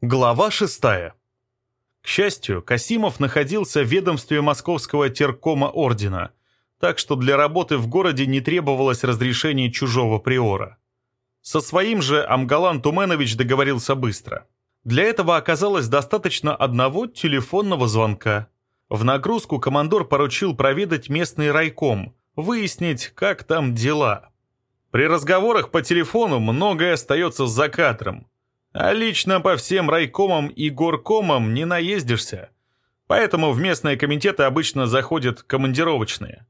Глава шестая. К счастью, Касимов находился в ведомстве Московского теркома ордена, так что для работы в городе не требовалось разрешения чужого приора. Со своим же Амгалан Туменович договорился быстро. Для этого оказалось достаточно одного телефонного звонка. В нагрузку командор поручил проведать местный райком, выяснить, как там дела. При разговорах по телефону многое остается за кадром, а лично по всем райкомам и горкомам не наездишься. Поэтому в местные комитеты обычно заходят командировочные.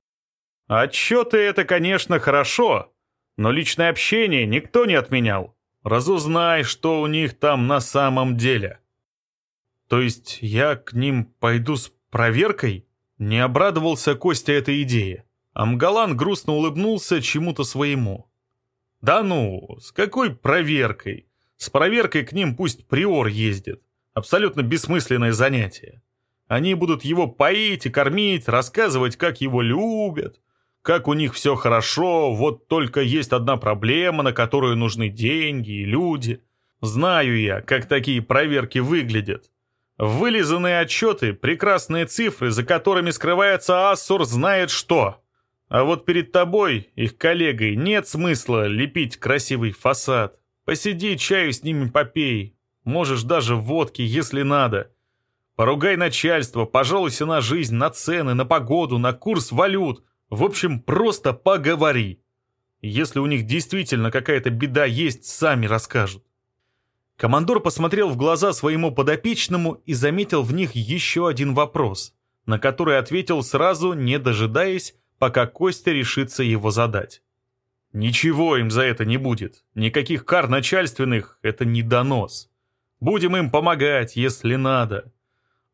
Отчеты — это, конечно, хорошо, но личное общение никто не отменял. Разузнай, что у них там на самом деле. То есть я к ним пойду с проверкой? Не обрадовался Костя этой идее. Амгалан грустно улыбнулся чему-то своему. Да ну, с какой проверкой? С проверкой к ним пусть приор ездит. Абсолютно бессмысленное занятие. Они будут его поить и кормить, рассказывать, как его любят, как у них все хорошо, вот только есть одна проблема, на которую нужны деньги и люди. Знаю я, как такие проверки выглядят. Вылизанные отчеты, прекрасные цифры, за которыми скрывается Ассур знает что. А вот перед тобой, их коллегой, нет смысла лепить красивый фасад. Посиди, чаю с ними попей. Можешь даже водки, если надо. Поругай начальство, пожалуйся на жизнь, на цены, на погоду, на курс валют. В общем, просто поговори. Если у них действительно какая-то беда есть, сами расскажут. Командор посмотрел в глаза своему подопечному и заметил в них еще один вопрос, на который ответил сразу, не дожидаясь, пока Костя решится его задать. Ничего им за это не будет. Никаких кар начальственных — это не донос. Будем им помогать, если надо.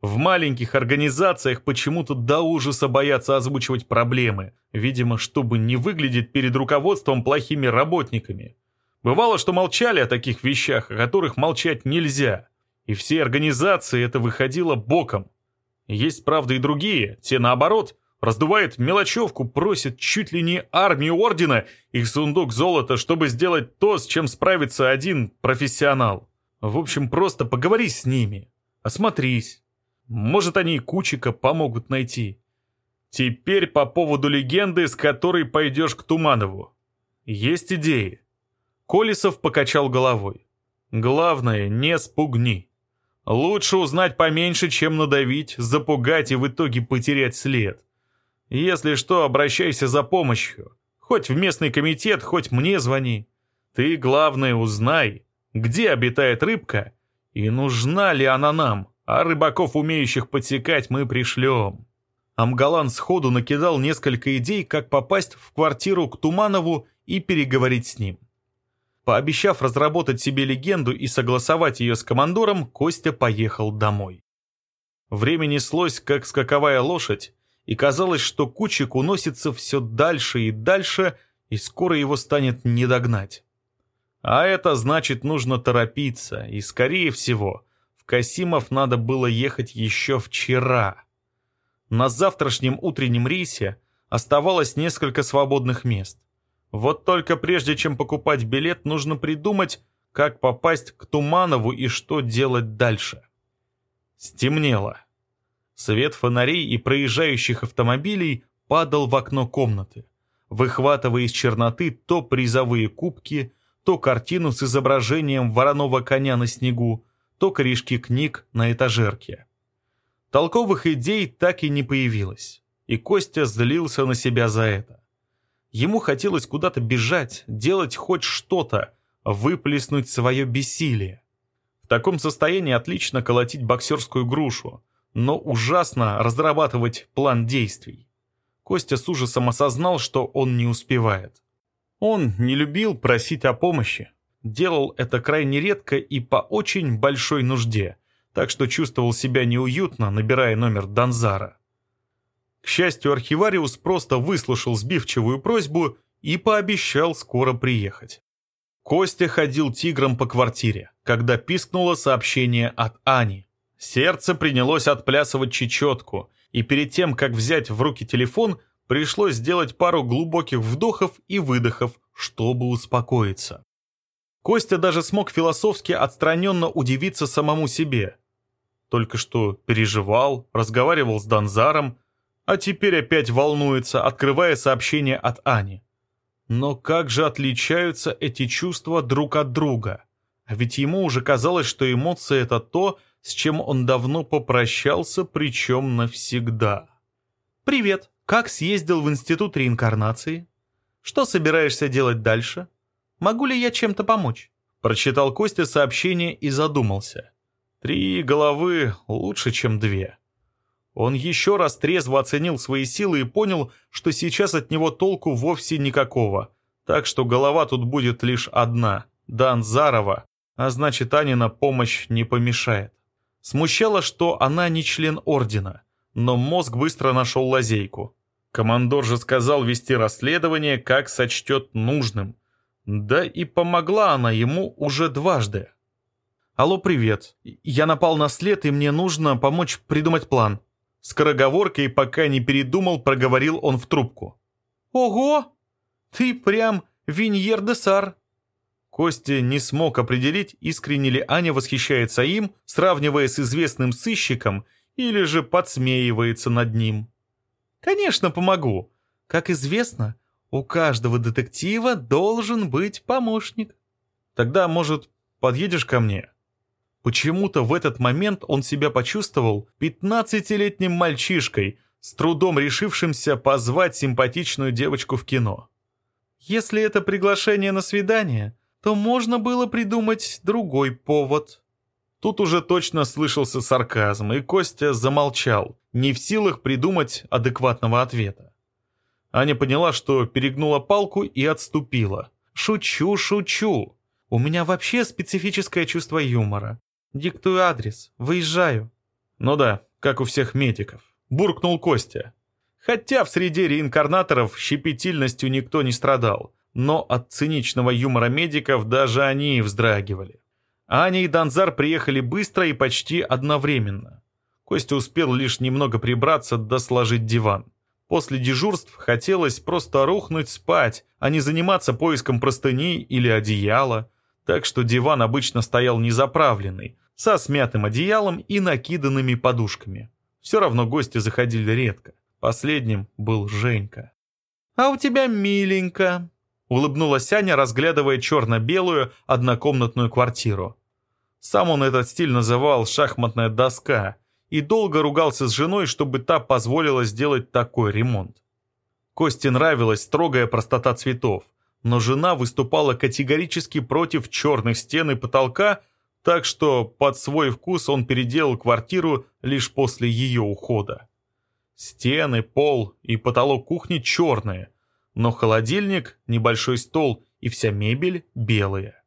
В маленьких организациях почему-то до ужаса боятся озвучивать проблемы, видимо, чтобы не выглядеть перед руководством плохими работниками. Бывало, что молчали о таких вещах, о которых молчать нельзя. И все организации это выходило боком. Есть, правда, и другие, те наоборот, раздувает мелочевку, просит чуть ли не армию ордена и сундук золота, чтобы сделать то, с чем справится один профессионал. В общем, просто поговори с ними, осмотрись. Может, они Кучика помогут найти. Теперь по поводу легенды, с которой пойдешь к Туманову. Есть идеи. Колесов покачал головой. Главное, не спугни. Лучше узнать поменьше, чем надавить, запугать и в итоге потерять след. Если что, обращайся за помощью. Хоть в местный комитет, хоть мне звони. Ты, главное, узнай, где обитает рыбка и нужна ли она нам, а рыбаков, умеющих подсекать, мы пришлем. Амгалан сходу накидал несколько идей, как попасть в квартиру к Туманову и переговорить с ним. Пообещав разработать себе легенду и согласовать ее с командором, Костя поехал домой. Время неслось, как скаковая лошадь, и казалось, что Кучик уносится все дальше и дальше, и скоро его станет не догнать. А это значит, нужно торопиться, и, скорее всего, в Касимов надо было ехать еще вчера. На завтрашнем утреннем рейсе оставалось несколько свободных мест. Вот только прежде чем покупать билет, нужно придумать, как попасть к Туманову и что делать дальше. Стемнело. Свет фонарей и проезжающих автомобилей падал в окно комнаты, выхватывая из черноты то призовые кубки, то картину с изображением вороного коня на снегу, то корешки книг на этажерке. Толковых идей так и не появилось, и Костя злился на себя за это. Ему хотелось куда-то бежать, делать хоть что-то, выплеснуть свое бессилие. В таком состоянии отлично колотить боксерскую грушу, но ужасно разрабатывать план действий. Костя с ужасом осознал, что он не успевает. Он не любил просить о помощи, делал это крайне редко и по очень большой нужде, так что чувствовал себя неуютно, набирая номер Донзара. К счастью, архивариус просто выслушал сбивчивую просьбу и пообещал скоро приехать. Костя ходил тигром по квартире, когда пискнуло сообщение от Ани. Сердце принялось отплясывать чечетку, и перед тем, как взять в руки телефон, пришлось сделать пару глубоких вдохов и выдохов, чтобы успокоиться. Костя даже смог философски отстраненно удивиться самому себе. Только что переживал, разговаривал с Донзаром, а теперь опять волнуется, открывая сообщение от Ани. Но как же отличаются эти чувства друг от друга? А ведь ему уже казалось, что эмоции — это то, с чем он давно попрощался, причем навсегда. «Привет! Как съездил в Институт реинкарнации? Что собираешься делать дальше? Могу ли я чем-то помочь?» Прочитал Костя сообщение и задумался. Три головы лучше, чем две. Он еще раз трезво оценил свои силы и понял, что сейчас от него толку вовсе никакого. Так что голова тут будет лишь одна – Данзарова, а значит Анина помощь не помешает. Смущало, что она не член Ордена, но мозг быстро нашел лазейку. Командор же сказал вести расследование, как сочтет нужным. Да и помогла она ему уже дважды. «Алло, привет. Я напал на след, и мне нужно помочь придумать план». Скороговоркой, пока не передумал, проговорил он в трубку. «Ого! Ты прям Виньер де Сар!» Костя не смог определить, искренне ли Аня восхищается им, сравнивая с известным сыщиком, или же подсмеивается над ним. «Конечно, помогу. Как известно, у каждого детектива должен быть помощник». «Тогда, может, подъедешь ко мне?» Почему-то в этот момент он себя почувствовал пятнадцатилетним мальчишкой, с трудом решившимся позвать симпатичную девочку в кино. Если это приглашение на свидание, то можно было придумать другой повод. Тут уже точно слышался сарказм, и Костя замолчал, не в силах придумать адекватного ответа. Аня поняла, что перегнула палку и отступила. «Шучу, шучу. У меня вообще специфическое чувство юмора. Диктую адрес. Выезжаю». «Ну да, как у всех медиков», — буркнул Костя. Хотя в среде реинкарнаторов щепетильностью никто не страдал, но от циничного юмора медиков даже они вздрагивали. Аня и Донзар приехали быстро и почти одновременно. Костя успел лишь немного прибраться да сложить диван. После дежурств хотелось просто рухнуть спать, а не заниматься поиском простыней или одеяла, так что диван обычно стоял незаправленный, со смятым одеялом и накиданными подушками. Все равно гости заходили редко. Последним был Женька. «А у тебя миленько», — улыбнулась Аня, разглядывая черно-белую однокомнатную квартиру. Сам он этот стиль называл «шахматная доска» и долго ругался с женой, чтобы та позволила сделать такой ремонт. Косте нравилась строгая простота цветов, но жена выступала категорически против черных стен и потолка, так что под свой вкус он переделал квартиру лишь после ее ухода. Стены, пол и потолок кухни черные, но холодильник, небольшой стол и вся мебель белые.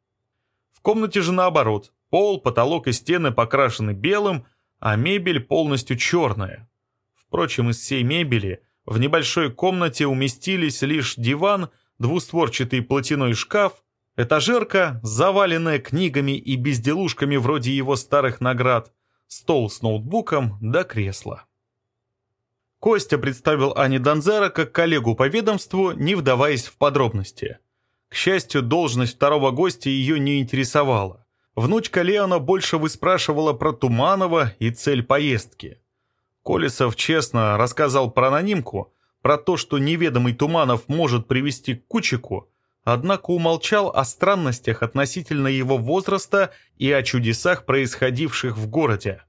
В комнате же наоборот, пол, потолок и стены покрашены белым, а мебель полностью черная. Впрочем, из всей мебели в небольшой комнате уместились лишь диван, двустворчатый платяной шкаф, Этажерка, заваленная книгами и безделушками вроде его старых наград, стол с ноутбуком да кресло. Костя представил Ани Донзера как коллегу по ведомству, не вдаваясь в подробности. К счастью, должность второго гостя ее не интересовала. Внучка Леона больше выспрашивала про Туманова и цель поездки. Колесов честно рассказал про анонимку, про то, что неведомый Туманов может привести к Кучику, однако умолчал о странностях относительно его возраста и о чудесах, происходивших в городе.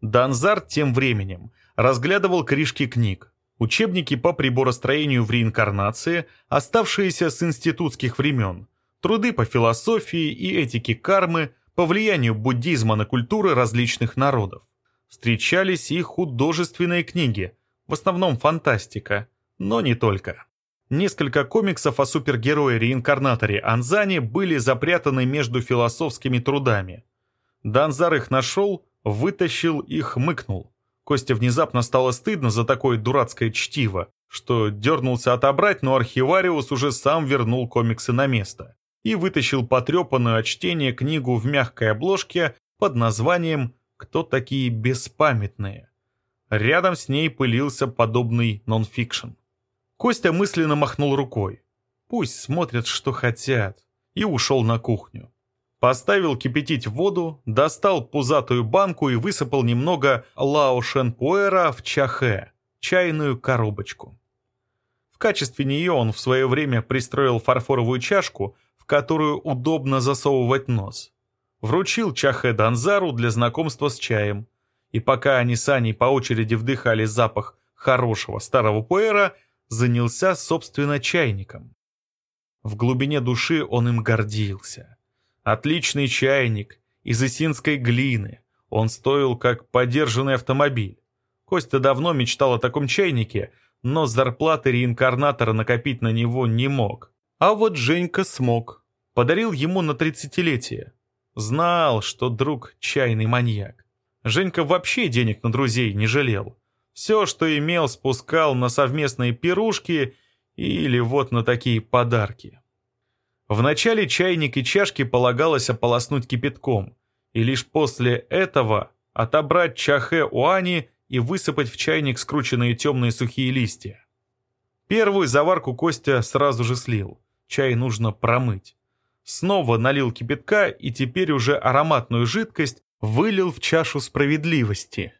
Данзар тем временем разглядывал крышки книг, учебники по приборостроению в реинкарнации, оставшиеся с институтских времен, труды по философии и этике кармы, по влиянию буддизма на культуры различных народов. Встречались и художественные книги, в основном фантастика, но не только. Несколько комиксов о супергерое-реинкарнаторе Анзане были запрятаны между философскими трудами. Данзар их нашел, вытащил и хмыкнул. Костя внезапно стало стыдно за такое дурацкое чтиво, что дернулся отобрать, но архивариус уже сам вернул комиксы на место и вытащил потрепанную от чтения книгу в мягкой обложке под названием «Кто такие беспамятные?». Рядом с ней пылился подобный нонфикшн. Костя мысленно махнул рукой. Пусть смотрят, что хотят. и ушел на кухню. Поставил кипятить воду, достал пузатую банку и высыпал немного лао шенпуэра в чахе, чайную коробочку. В качестве нее он в свое время пристроил фарфоровую чашку, в которую удобно засовывать нос. Вручил чахе Данзару для знакомства с чаем. И пока они с Аней по очереди вдыхали запах хорошего старого пуэра, занялся, собственно, чайником. В глубине души он им гордился. Отличный чайник из исинской глины. Он стоил как подержанный автомобиль. Костя давно мечтал о таком чайнике, но зарплаты реинкарнатора накопить на него не мог. А вот Женька смог. Подарил ему на тридцатилетие. Знал, что друг чайный маньяк. Женька вообще денег на друзей не жалел. Все, что имел, спускал на совместные пирушки или вот на такие подарки. Вначале чайник и чашки полагалось ополоснуть кипятком, и лишь после этого отобрать чахе у Ани и высыпать в чайник скрученные темные сухие листья. Первую заварку Костя сразу же слил. Чай нужно промыть. Снова налил кипятка и теперь уже ароматную жидкость вылил в чашу справедливости.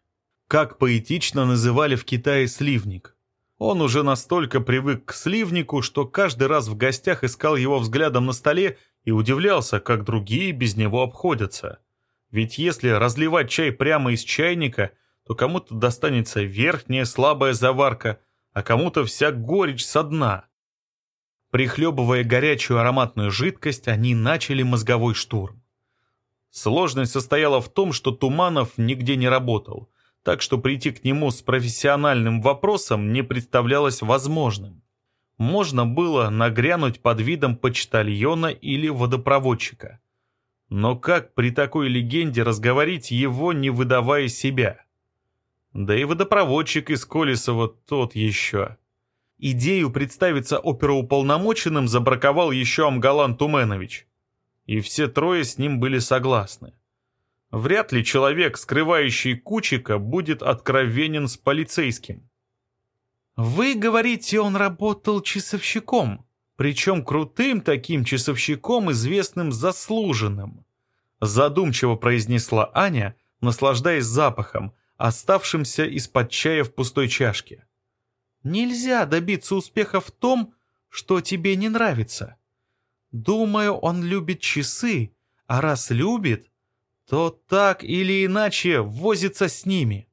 Как поэтично называли в Китае сливник. Он уже настолько привык к сливнику, что каждый раз в гостях искал его взглядом на столе и удивлялся, как другие без него обходятся. Ведь если разливать чай прямо из чайника, то кому-то достанется верхняя слабая заварка, а кому-то вся горечь со дна. Прихлебывая горячую ароматную жидкость, они начали мозговой штурм. Сложность состояла в том, что Туманов нигде не работал, так что прийти к нему с профессиональным вопросом не представлялось возможным. Можно было нагрянуть под видом почтальона или водопроводчика. Но как при такой легенде разговорить его, не выдавая себя? Да и водопроводчик из Колесова тот еще. Идею представиться оперуполномоченным забраковал еще Амгалан Туменович. И все трое с ним были согласны. Вряд ли человек, скрывающий Кучика, будет откровенен с полицейским. «Вы говорите, он работал часовщиком, причем крутым таким часовщиком, известным заслуженным», задумчиво произнесла Аня, наслаждаясь запахом, оставшимся из-под чая в пустой чашке. Нельзя добиться успеха в том, что тебе не нравится. Думаю, он любит часы, а раз любит, то так или иначе возится с ними.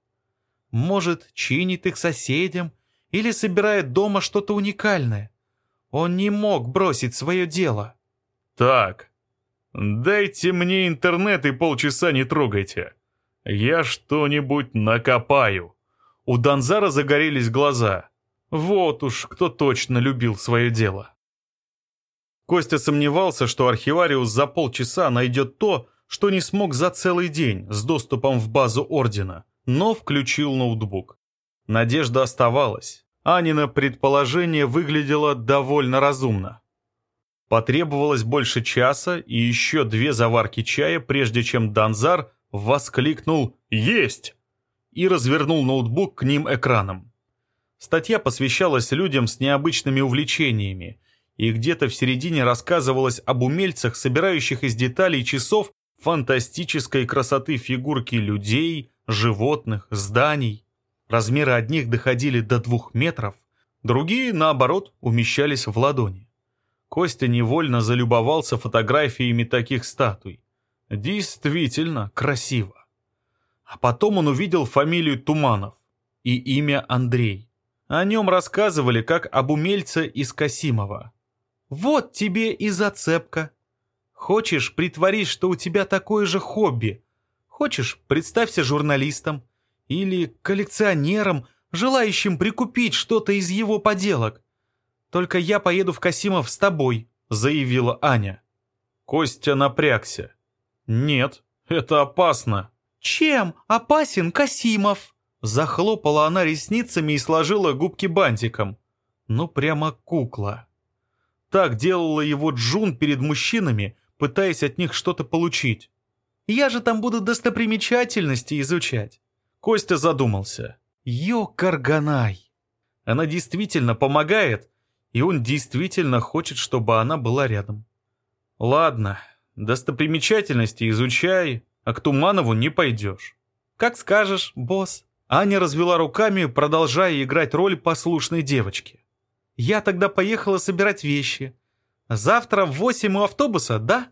Может, чинит их соседям или собирает дома что-то уникальное. Он не мог бросить свое дело. Так, дайте мне интернет и полчаса не трогайте. Я что-нибудь накопаю. У Донзара загорелись глаза. Вот уж кто точно любил свое дело. Костя сомневался, что архивариус за полчаса найдет то, что не смог за целый день с доступом в базу Ордена, но включил ноутбук. Надежда оставалась. Анина предположение выглядело довольно разумно. Потребовалось больше часа и еще две заварки чая, прежде чем Данзар воскликнул «Есть!» и развернул ноутбук к ним экраном. Статья посвящалась людям с необычными увлечениями, и где-то в середине рассказывалось об умельцах, собирающих из деталей часов фантастической красоты фигурки людей, животных, зданий. Размеры одних доходили до двух метров, другие, наоборот, умещались в ладони. Костя невольно залюбовался фотографиями таких статуй. Действительно красиво. А потом он увидел фамилию Туманов и имя Андрей. О нем рассказывали как об умельце из Касимова. «Вот тебе и зацепка. Хочешь, притворись, что у тебя такое же хобби. Хочешь, представься журналистом или коллекционером, желающим прикупить что-то из его поделок. Только я поеду в Касимов с тобой», — заявила Аня. Костя напрягся. «Нет, это опасно». «Чем опасен Касимов?» Захлопала она ресницами и сложила губки бантиком. Ну, прямо кукла. Так делала его Джун перед мужчинами, пытаясь от них что-то получить. «Я же там буду достопримечательности изучать». Костя задумался. «Ё-карганай!» Она действительно помогает, и он действительно хочет, чтобы она была рядом. Ладно, достопримечательности изучай, а к Туманову не пойдешь. Как скажешь, босс. Аня развела руками, продолжая играть роль послушной девочки. Я тогда поехала собирать вещи. Завтра в восемь у автобуса, да?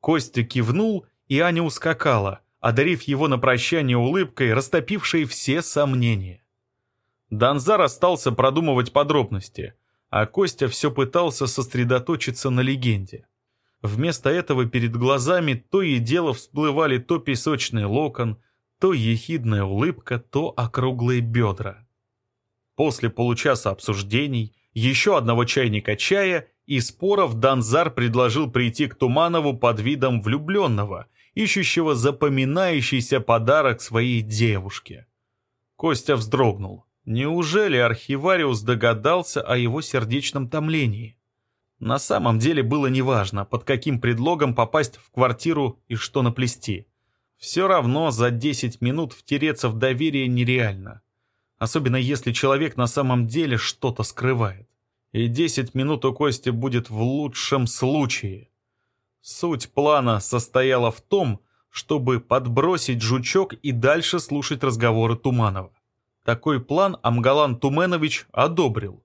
Костя кивнул, и Аня ускакала, одарив его на прощание улыбкой, растопившей все сомнения. Данзар остался продумывать подробности, а Костя все пытался сосредоточиться на легенде. Вместо этого перед глазами то и дело всплывали то песочный локон, то ехидная улыбка, то округлые бедра. После получаса обсуждений, еще одного чайника чая и споров Данзар предложил прийти к Туманову под видом влюбленного, ищущего запоминающийся подарок своей девушке. Костя вздрогнул. Неужели архивариус догадался о его сердечном томлении? На самом деле было неважно, под каким предлогом попасть в квартиру и что наплести. Все равно за 10 минут втереться в доверие нереально. Особенно если человек на самом деле что-то скрывает. И 10 минут у Кости будет в лучшем случае. Суть плана состояла в том, чтобы подбросить жучок и дальше слушать разговоры Туманова. Такой план Амгалан Туменович одобрил.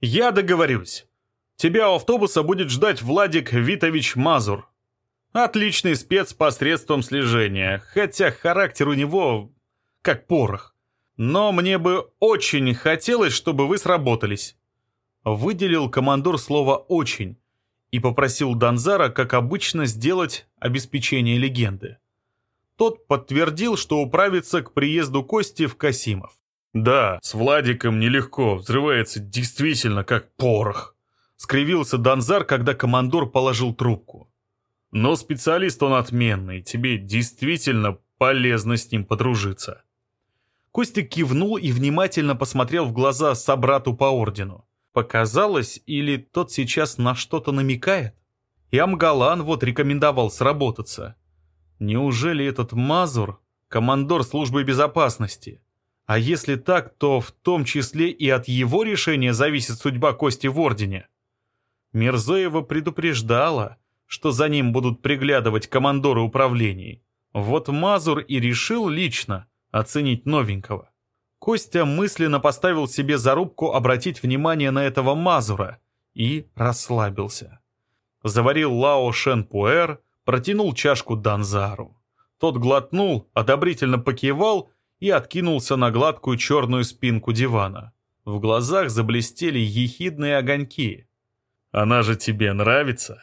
«Я договорюсь. Тебя у автобуса будет ждать Владик Витович Мазур. Отличный спец посредством слежения, хотя характер у него как порох. Но мне бы очень хотелось, чтобы вы сработались». Выделил командор слово «очень» и попросил Донзара, как обычно, сделать обеспечение легенды. Тот подтвердил, что управится к приезду Кости в Касимов. «Да, с Владиком нелегко, взрывается действительно как порох», — скривился Донзар, когда командор положил трубку. «Но специалист он отменный, тебе действительно полезно с ним подружиться». Костя кивнул и внимательно посмотрел в глаза собрату по ордену. Показалось, или тот сейчас на что-то намекает? И Амгалан вот рекомендовал сработаться. Неужели этот Мазур — командор службы безопасности? А если так, то в том числе и от его решения зависит судьба Кости в Ордене. Мирзоева предупреждала, что за ним будут приглядывать командоры управлений. Вот Мазур и решил лично оценить новенького. Костя мысленно поставил себе зарубку обратить внимание на этого Мазура и расслабился. Заварил Лао Шен Пуэр, протянул чашку Данзару. Тот глотнул, одобрительно покивал и откинулся на гладкую черную спинку дивана. В глазах заблестели ехидные огоньки. «Она же тебе нравится?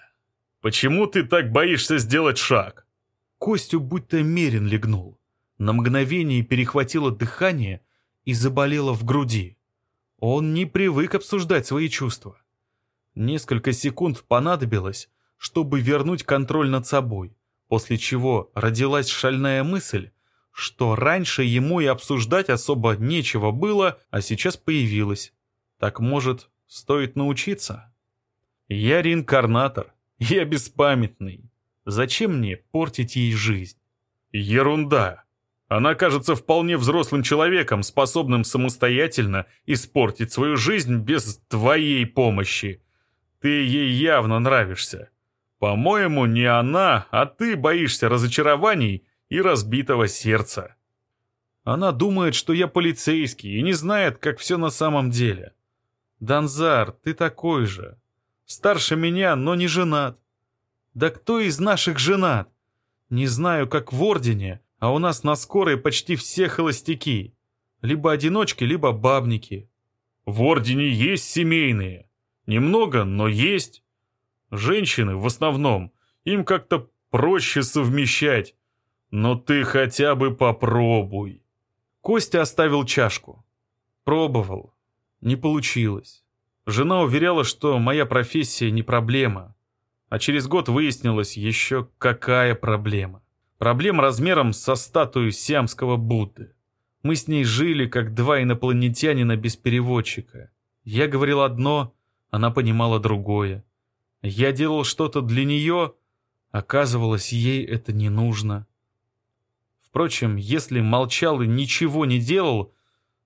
Почему ты так боишься сделать шаг?» Костю будто мерен легнул. На мгновение перехватило дыхание и заболело в груди. Он не привык обсуждать свои чувства. Несколько секунд понадобилось, чтобы вернуть контроль над собой, после чего родилась шальная мысль, что раньше ему и обсуждать особо нечего было, а сейчас появилось. Так, может, стоит научиться? Я реинкарнатор, я беспамятный. Зачем мне портить ей жизнь? Ерунда. Она кажется вполне взрослым человеком, способным самостоятельно испортить свою жизнь без твоей помощи. Ты ей явно нравишься. По-моему, не она, а ты боишься разочарований и разбитого сердца. Она думает, что я полицейский и не знает, как все на самом деле. Данзар, ты такой же. Старше меня, но не женат. Да кто из наших женат? Не знаю, как в Ордене, а у нас на скорой почти все холостяки. Либо одиночки, либо бабники. В Ордене есть семейные. Немного, но есть. Женщины в основном. Им как-то проще совмещать. «Но ты хотя бы попробуй». Костя оставил чашку. Пробовал. Не получилось. Жена уверяла, что моя профессия не проблема. А через год выяснилось еще какая проблема. Проблема размером со статую сиамского Будды. Мы с ней жили, как два инопланетянина без переводчика. Я говорил одно, она понимала другое. Я делал что-то для нее, оказывалось, ей это не нужно. Впрочем, если молчал и ничего не делал,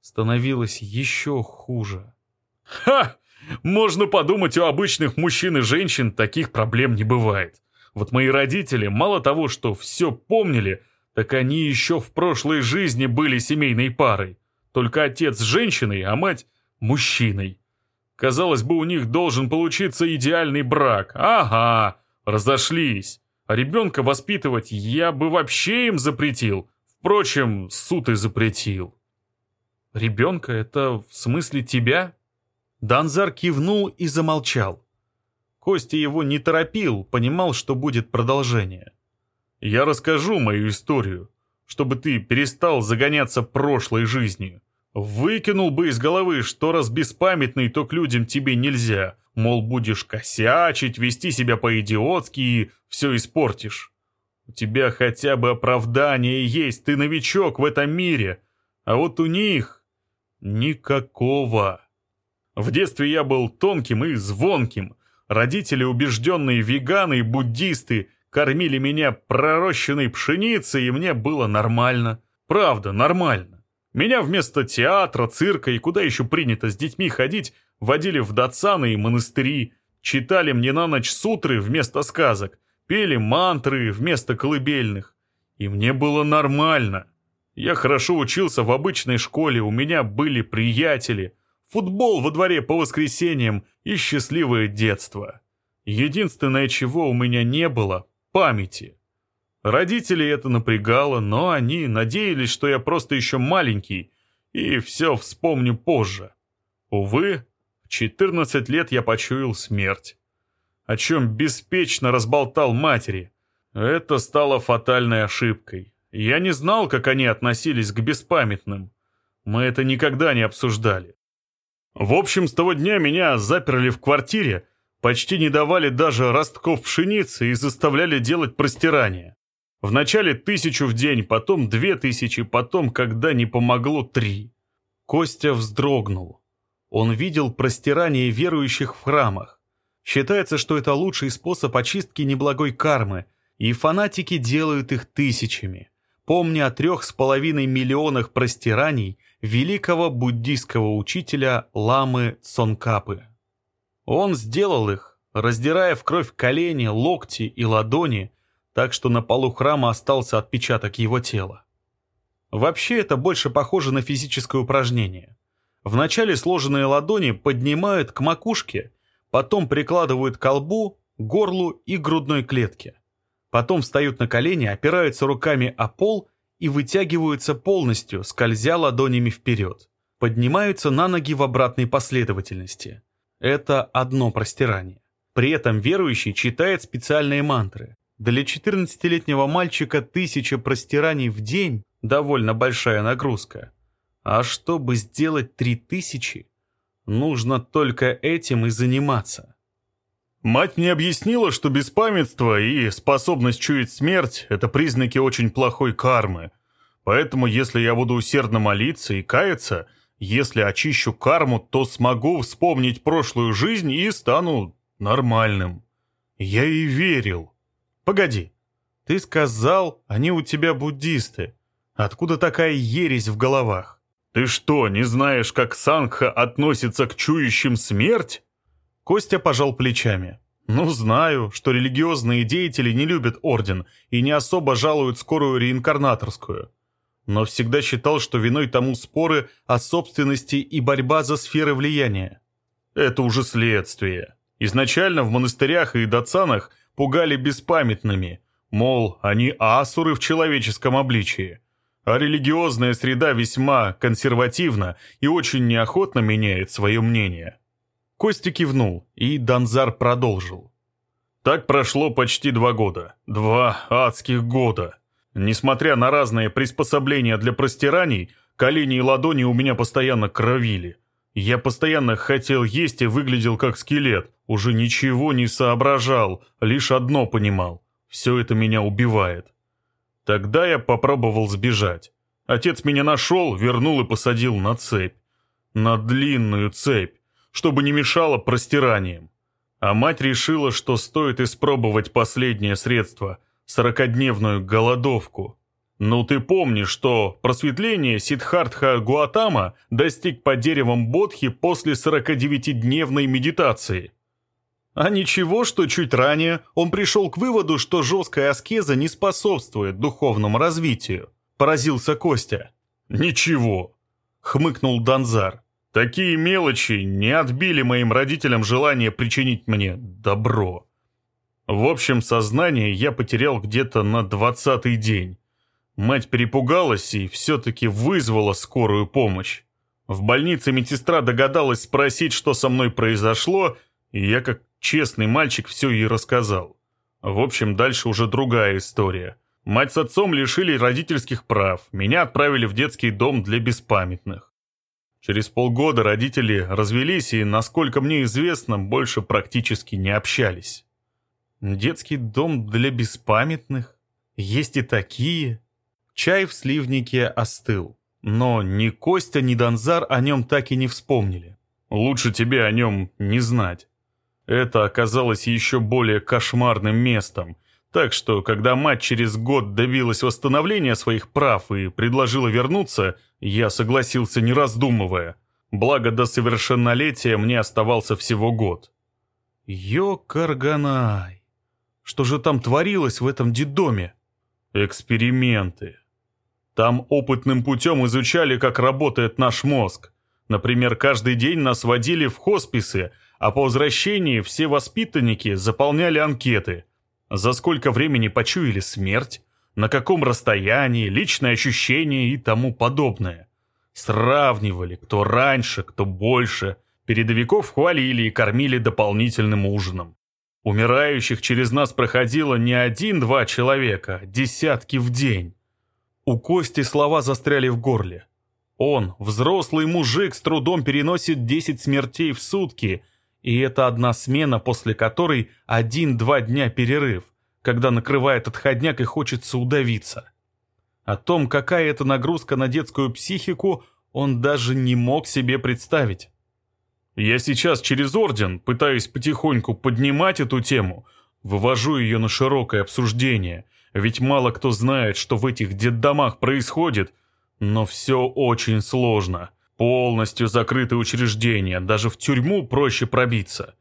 становилось еще хуже. «Ха! Можно подумать, у обычных мужчин и женщин таких проблем не бывает. Вот мои родители, мало того, что все помнили, так они еще в прошлой жизни были семейной парой. Только отец женщиной, а мать мужчиной. Казалось бы, у них должен получиться идеальный брак. Ага, разошлись. А ребенка воспитывать я бы вообще им запретил. Впрочем, суд и запретил. Ребенка — это в смысле тебя? Данзар кивнул и замолчал. Костя его не торопил, понимал, что будет продолжение. «Я расскажу мою историю, чтобы ты перестал загоняться прошлой жизнью. Выкинул бы из головы, что раз беспамятный, то к людям тебе нельзя. Мол, будешь косячить, вести себя по-идиотски и все испортишь. У тебя хотя бы оправдание есть, ты новичок в этом мире. А вот у них никакого. В детстве я был тонким и звонким. Родители, убежденные веганы и буддисты, кормили меня пророщенной пшеницей, и мне было нормально. Правда, нормально. Меня вместо театра, цирка и куда еще принято с детьми ходить, водили в датсаны и монастыри, читали мне на ночь сутры вместо сказок, пели мантры вместо колыбельных. И мне было нормально. Я хорошо учился в обычной школе, у меня были приятели, футбол во дворе по воскресеньям и счастливое детство. Единственное, чего у меня не было — памяти. Родителей это напрягало, но они надеялись, что я просто еще маленький и все вспомню позже. Увы, в 14 лет я почуял смерть, о чем беспечно разболтал матери. Это стало фатальной ошибкой. Я не знал, как они относились к беспамятным. Мы это никогда не обсуждали. В общем, с того дня меня заперли в квартире, почти не давали даже ростков пшеницы и заставляли делать простирание. Вначале тысячу в день, потом две тысячи, потом, когда не помогло, три. Костя вздрогнул. Он видел простирание верующих в храмах. Считается, что это лучший способ очистки неблагой кармы, и фанатики делают их тысячами, помня о трех с половиной миллионах простираний великого буддийского учителя Ламы Цонкапы. Он сделал их, раздирая в кровь колени, локти и ладони, так что на полу храма остался отпечаток его тела. Вообще это больше похоже на физическое упражнение. Вначале сложенные ладони поднимают к макушке, потом прикладывают к колбу, горлу и грудной клетке. Потом встают на колени, опираются руками о пол и вытягиваются полностью, скользя ладонями вперед. Поднимаются на ноги в обратной последовательности. Это одно простирание. При этом верующий читает специальные мантры. Для 14-летнего мальчика тысяча простираний в день – довольно большая нагрузка. А чтобы сделать три тысячи, нужно только этим и заниматься. Мать мне объяснила, что беспамятство и способность чуять смерть – это признаки очень плохой кармы. Поэтому если я буду усердно молиться и каяться, если очищу карму, то смогу вспомнить прошлую жизнь и стану нормальным. Я и верил. Погоди, ты сказал, они у тебя буддисты. Откуда такая ересь в головах? Ты что, не знаешь, как Сангха относится к чующим смерть? Костя пожал плечами. Ну, знаю, что религиозные деятели не любят орден и не особо жалуют скорую реинкарнаторскую. Но всегда считал, что виной тому споры о собственности и борьба за сферы влияния. Это уже следствие. Изначально в монастырях и дацанах пугали беспамятными, мол, они асуры в человеческом обличии. А религиозная среда весьма консервативна и очень неохотно меняет свое мнение. Костя кивнул, и Данзар продолжил. Так прошло почти два года. Два адских года. Несмотря на разные приспособления для простираний, колени и ладони у меня постоянно кровили. Я постоянно хотел есть и выглядел как скелет. Уже ничего не соображал, лишь одно понимал. Все это меня убивает. Тогда я попробовал сбежать. Отец меня нашел, вернул и посадил на цепь. На длинную цепь, чтобы не мешало простираниям. А мать решила, что стоит испробовать последнее средство – сорокодневную голодовку. Ну ты помнишь, что просветление Сиддхартха Гуатама достиг под деревом Бодхи после 49-дневной медитации. А ничего, что чуть ранее он пришел к выводу, что жесткая аскеза не способствует духовному развитию. Поразился Костя. «Ничего», — хмыкнул Данзар. «Такие мелочи не отбили моим родителям желание причинить мне добро». В общем, сознание я потерял где-то на двадцатый день. Мать перепугалась и все-таки вызвала скорую помощь. В больнице медсестра догадалась спросить, что со мной произошло, и я, как честный мальчик, все ей рассказал. В общем, дальше уже другая история. Мать с отцом лишили родительских прав, меня отправили в детский дом для беспамятных. Через полгода родители развелись и, насколько мне известно, больше практически не общались. Детский дом для беспамятных? Есть и такие. Чай в сливнике остыл. Но ни Костя, ни Донзар о нем так и не вспомнили. Лучше тебе о нем не знать. Это оказалось еще более кошмарным местом. Так что, когда мать через год добилась восстановления своих прав и предложила вернуться, я согласился не раздумывая. Благо, до совершеннолетия мне оставался всего год. Йо-карганай! Что же там творилось в этом детдоме? Эксперименты. Там опытным путем изучали, как работает наш мозг. Например, каждый день нас водили в хосписы, а по возвращении все воспитанники заполняли анкеты. За сколько времени почуяли смерть, на каком расстоянии, личные ощущения и тому подобное. Сравнивали, кто раньше, кто больше. Передовиков хвалили и кормили дополнительным ужином. Умирающих через нас проходило не один-два человека, а десятки в день. У Кости слова застряли в горле. Он, взрослый мужик, с трудом переносит 10 смертей в сутки, и это одна смена, после которой один-два дня перерыв, когда накрывает отходняк и хочется удавиться. О том, какая это нагрузка на детскую психику, он даже не мог себе представить. Я сейчас через орден пытаюсь потихоньку поднимать эту тему, вывожу ее на широкое обсуждение, ведь мало кто знает, что в этих детдомах происходит, но все очень сложно. Полностью закрытые учреждения, даже в тюрьму проще пробиться.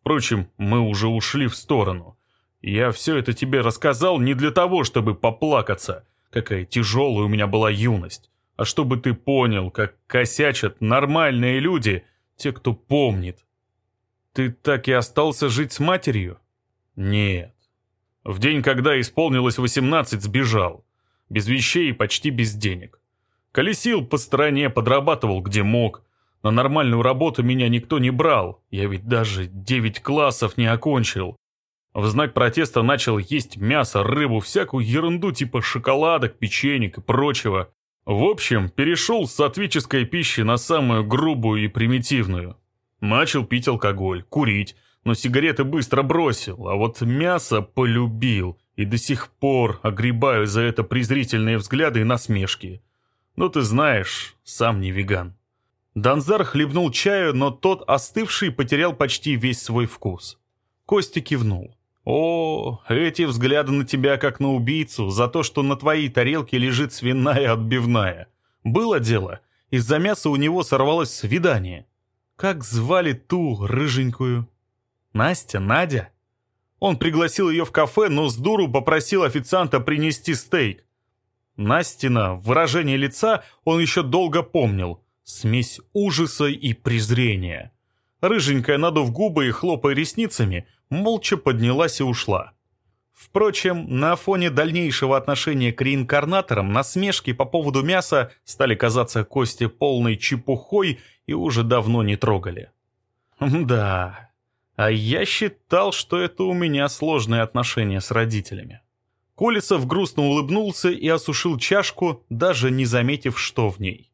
Впрочем, мы уже ушли в сторону. Я все это тебе рассказал не для того, чтобы поплакаться, какая тяжелая у меня была юность, а чтобы ты понял, как косячат нормальные люди – те, кто помнит. Ты так и остался жить с матерью? Нет. В день, когда исполнилось 18, сбежал. Без вещей и почти без денег. Колесил по стране, подрабатывал где мог. На нормальную работу меня никто не брал. Я ведь даже 9 классов не окончил. В знак протеста начал есть мясо, рыбу, всякую ерунду типа шоколадок, печенек и прочего. В общем, перешел с сатвической пищи на самую грубую и примитивную. Начал пить алкоголь, курить, но сигареты быстро бросил, а вот мясо полюбил и до сих пор огребаю за это презрительные взгляды и насмешки. Но ты знаешь, сам не веган. Данзар хлебнул чаю, но тот, остывший, потерял почти весь свой вкус. Костя кивнул. О, эти взгляды на тебя как на убийцу за то, что на твоей тарелке лежит свиная отбивная. Было дело, из-за мяса у него сорвалось свидание. Как звали ту рыженькую? Настя, Надя? Он пригласил ее в кафе, но с дуру попросил официанта принести стейк. Настина, выражение лица он еще долго помнил. Смесь ужаса и презрения. Рыженькая, надув губы и хлопая ресницами, молча поднялась и ушла. Впрочем, на фоне дальнейшего отношения к реинкарнаторам насмешки по поводу мяса стали казаться Кости полной чепухой и уже давно не трогали. Да, а я считал, что это у меня сложные отношения с родителями. Колесов грустно улыбнулся и осушил чашку, даже не заметив, что в ней.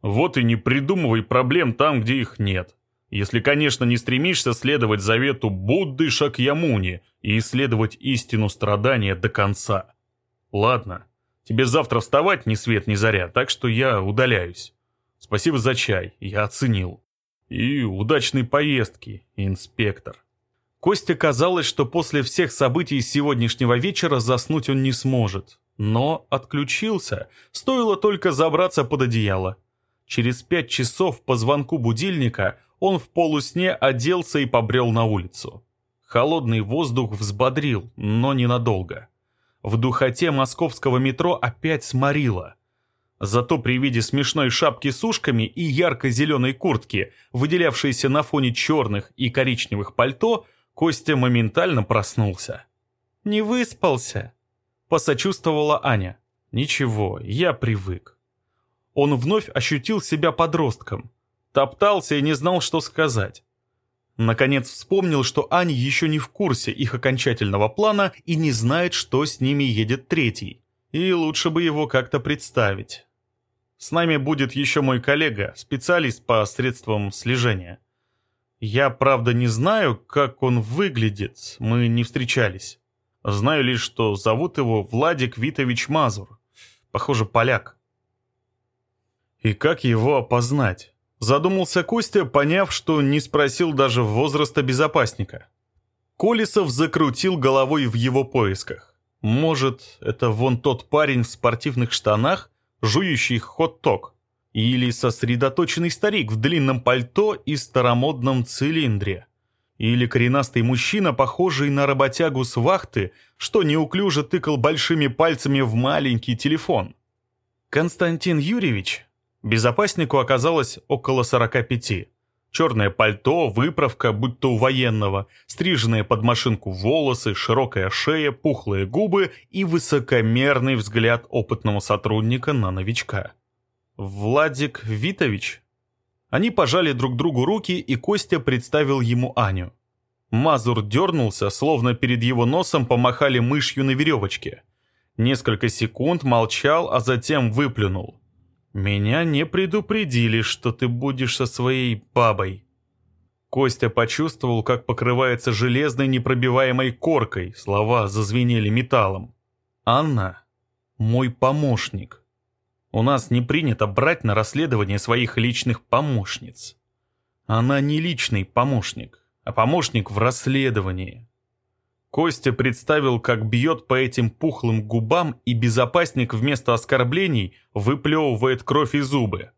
«Вот и не придумывай проблем там, где их нет. Если, конечно, не стремишься следовать завету Будды Шакьямуни и исследовать истину страдания до конца. Ладно, тебе завтра вставать ни свет ни заря, так что я удаляюсь. Спасибо за чай, я оценил. И удачной поездки, инспектор. Косте казалось, что после всех событий сегодняшнего вечера заснуть он не сможет. Но отключился, стоило только забраться под одеяло. Через пять часов по звонку будильника он в полусне оделся и побрел на улицу. Холодный воздух взбодрил, но ненадолго. В духоте московского метро опять сморило. Зато при виде смешной шапки с ушками и ярко-зеленой куртки, выделявшейся на фоне черных и коричневых пальто, Костя моментально проснулся. «Не выспался?» – посочувствовала Аня. «Ничего, я привык». Он вновь ощутил себя подростком. Топтался и не знал, что сказать. Наконец вспомнил, что Аня еще не в курсе их окончательного плана и не знает, что с ними едет третий. И лучше бы его как-то представить. С нами будет еще мой коллега, специалист по средствам слежения. Я, правда, не знаю, как он выглядит, мы не встречались. Знаю лишь, что зовут его Владик Витович Мазур. Похоже, поляк. И как его опознать? Задумался Костя, поняв, что не спросил даже возраста безопасника. Колесов закрутил головой в его поисках. Может, это вон тот парень в спортивных штанах, жующий хот-дог? Или сосредоточенный старик в длинном пальто и старомодном цилиндре. Или коренастый мужчина, похожий на работягу с вахты, что неуклюже тыкал большими пальцами в маленький телефон. Константин Юрьевич, безопаснику оказалось около 45. Черное пальто, выправка, будь то у военного, стриженные под машинку волосы, широкая шея, пухлые губы и высокомерный взгляд опытного сотрудника на новичка. Владик Витович? Они пожали друг другу руки, и Костя представил ему Аню. Мазур дернулся, словно перед его носом помахали мышью на веревочке. Несколько секунд молчал, а затем выплюнул. «Меня не предупредили, что ты будешь со своей бабой». Костя почувствовал, как покрывается железной непробиваемой коркой, слова зазвенели металлом. «Анна — мой помощник». У нас не принято брать на расследование своих личных помощниц. Она не личный помощник, а помощник в расследовании. Костя представил, как бьет по этим пухлым губам, и безопасник вместо оскорблений выплевывает кровь и зубы.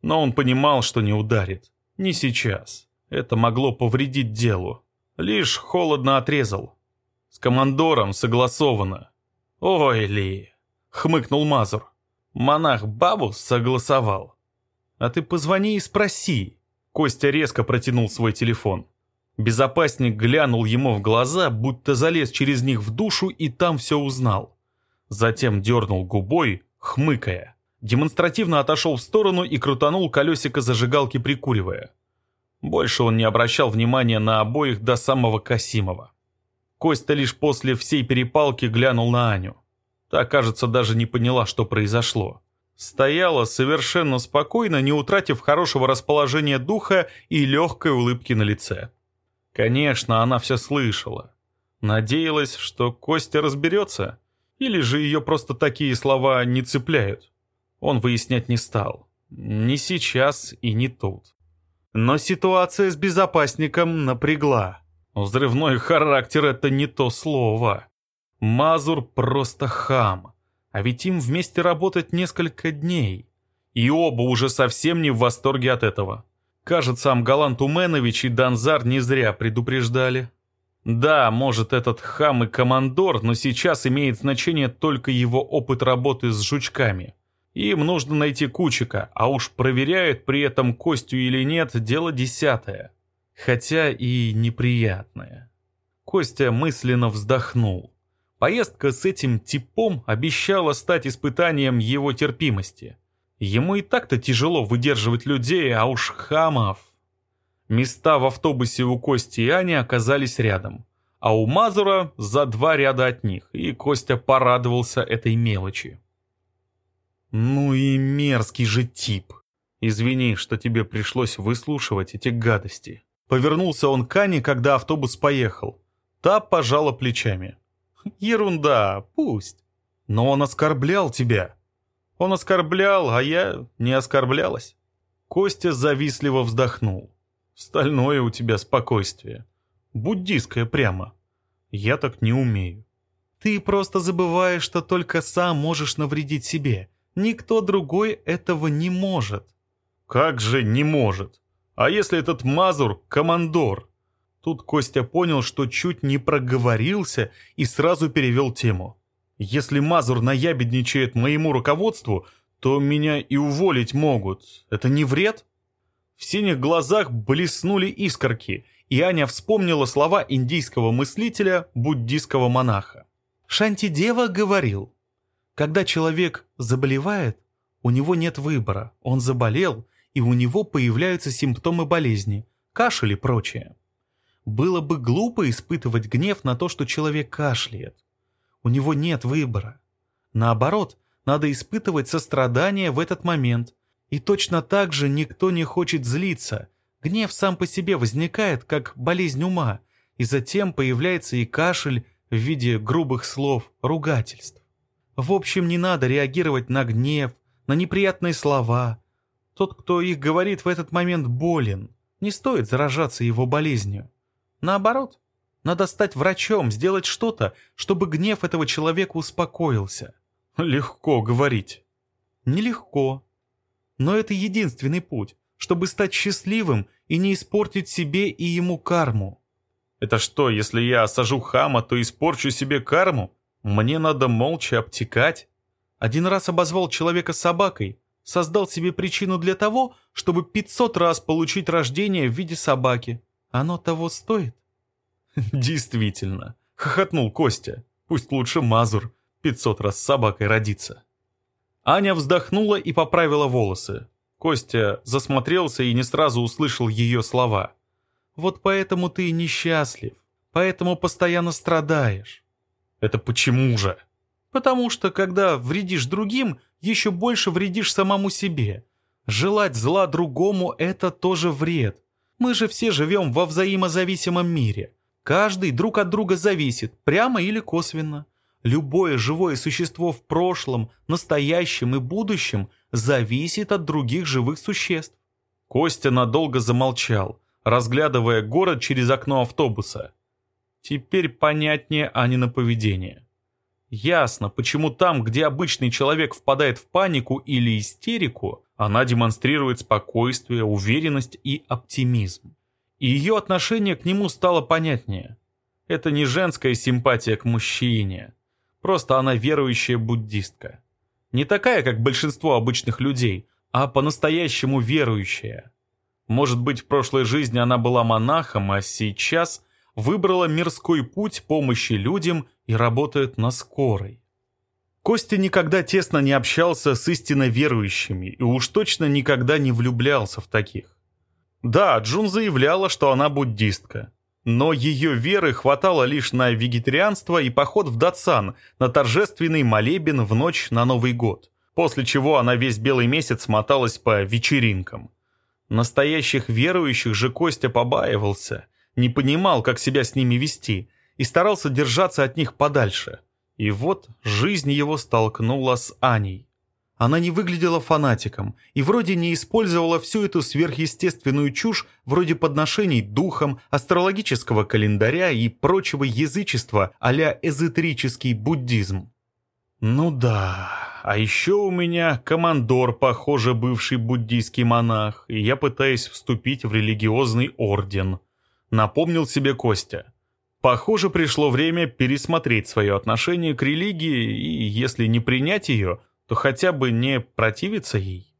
Но он понимал, что не ударит. Не сейчас. Это могло повредить делу. Лишь холодно отрезал. С командором согласовано. «Ой, Ли!» — хмыкнул Мазур. Монах бабу согласовал. А ты позвони и спроси. Костя резко протянул свой телефон. Безопасник глянул ему в глаза, будто залез через них в душу и там все узнал. Затем дернул губой, хмыкая. Демонстративно отошел в сторону и крутанул колесико зажигалки, прикуривая. Больше он не обращал внимания на обоих до самого Касимова. Костя лишь после всей перепалки глянул на Аню. Та, кажется, даже не поняла, что произошло. Стояла совершенно спокойно, не утратив хорошего расположения духа и легкой улыбки на лице. Конечно, она все слышала. Надеялась, что Костя разберется, или же ее просто такие слова не цепляют. Он выяснять не стал. Ни сейчас и не тут. Но ситуация с безопасником напрягла. Взрывной характер — это не то слово. Мазур просто хам. А ведь им вместе работать несколько дней. И оба уже совсем не в восторге от этого. Кажется, Амгалан Туменович и Данзар не зря предупреждали. Да, может, этот хам и командор, но сейчас имеет значение только его опыт работы с жучками. Им нужно найти Кучика, а уж проверяют при этом Костю или нет, дело десятое. Хотя и неприятное. Костя мысленно вздохнул. Поездка с этим типом обещала стать испытанием его терпимости. Ему и так-то тяжело выдерживать людей, а уж хамов. Места в автобусе у Кости и Ани оказались рядом, а у Мазура за два ряда от них, и Костя порадовался этой мелочи. «Ну и мерзкий же тип. Извини, что тебе пришлось выслушивать эти гадости». Повернулся он к Ане, когда автобус поехал. Та пожала плечами. Ерунда, пусть. Но он оскорблял тебя. Он оскорблял, а я не оскорблялась. Костя завистливо вздохнул. Стальное у тебя спокойствие. Буддистское прямо. Я так не умею. Ты просто забываешь, что только сам можешь навредить себе. Никто другой этого не может. Как же не может? А если этот Мазур — командор? Тут Костя понял, что чуть не проговорился и сразу перевел тему. Если Мазур наябедничает моему руководству, то меня и уволить могут. Это не вред? В синих глазах блеснули искорки, и Аня вспомнила слова индийского мыслителя, буддийского монаха. Шантидева говорил, когда человек заболевает, у него нет выбора, он заболел, и у него появляются симптомы болезни, кашель и прочее. Было бы глупо испытывать гнев на то, что человек кашляет. У него нет выбора. Наоборот, надо испытывать сострадание в этот момент. И точно так же никто не хочет злиться. Гнев сам по себе возникает, как болезнь ума, и затем появляется и кашель в виде грубых слов, ругательств. В общем, не надо реагировать на гнев, на неприятные слова. Тот, кто их говорит в этот момент, болен. Не стоит заражаться его болезнью. Наоборот, надо стать врачом, сделать что-то, чтобы гнев этого человека успокоился. Легко говорить. Нелегко. Но это единственный путь, чтобы стать счастливым и не испортить себе и ему карму. Это что, если я осажу хама, то испорчу себе карму? Мне надо молча обтекать? Один раз обозвал человека собакой, создал себе причину для того, чтобы 500 раз получить рождение в виде собаки. Оно того стоит? Действительно, хохотнул Костя. Пусть лучше Мазур пятьсот раз с собакой родиться. Аня вздохнула и поправила волосы. Костя засмотрелся и не сразу услышал ее слова. «Вот поэтому ты несчастлив, поэтому постоянно страдаешь». «Это почему же?» «Потому что, когда вредишь другим, еще больше вредишь самому себе. Желать зла другому – это тоже вред. Мы же все живем во взаимозависимом мире. Каждый друг от друга зависит, прямо или косвенно. Любое живое существо в прошлом, настоящем и будущем зависит от других живых существ. Костя надолго замолчал, разглядывая город через окно автобуса. Теперь понятнее Анина поведение. Ясно, почему там, где обычный человек впадает в панику или истерику, она демонстрирует спокойствие, уверенность и оптимизм. И ее отношение к нему стало понятнее. Это не женская симпатия к мужчине, Просто она верующая буддистка. Не такая, как большинство обычных людей, а по-настоящему верующая. Может быть, в прошлой жизни она была монахом, а сейчас выбрала мирской путь помощи людям и работает на скорой. Костя никогда тесно не общался с истинно верующими и уж точно никогда не влюблялся в таких. Да, Джун заявляла, что она буддистка. Но ее веры хватало лишь на вегетарианство и поход в Датсан на торжественный молебен в ночь на Новый год, после чего она весь белый месяц моталась по вечеринкам. Настоящих верующих же Костя побаивался, не понимал, как себя с ними вести, и старался держаться от них подальше. И вот жизнь его столкнула с Аней. Она не выглядела фанатиком и вроде не использовала всю эту сверхъестественную чушь вроде подношений духом, астрологического календаря и прочего язычества а-ля эзотерический буддизм. Ну да, а еще у меня командор, похоже, бывший буддийский монах, и я пытаюсь вступить в религиозный орден. Напомнил себе Костя. Похоже, пришло время пересмотреть свое отношение к религии и, если не принять ее, то хотя бы не противиться ей.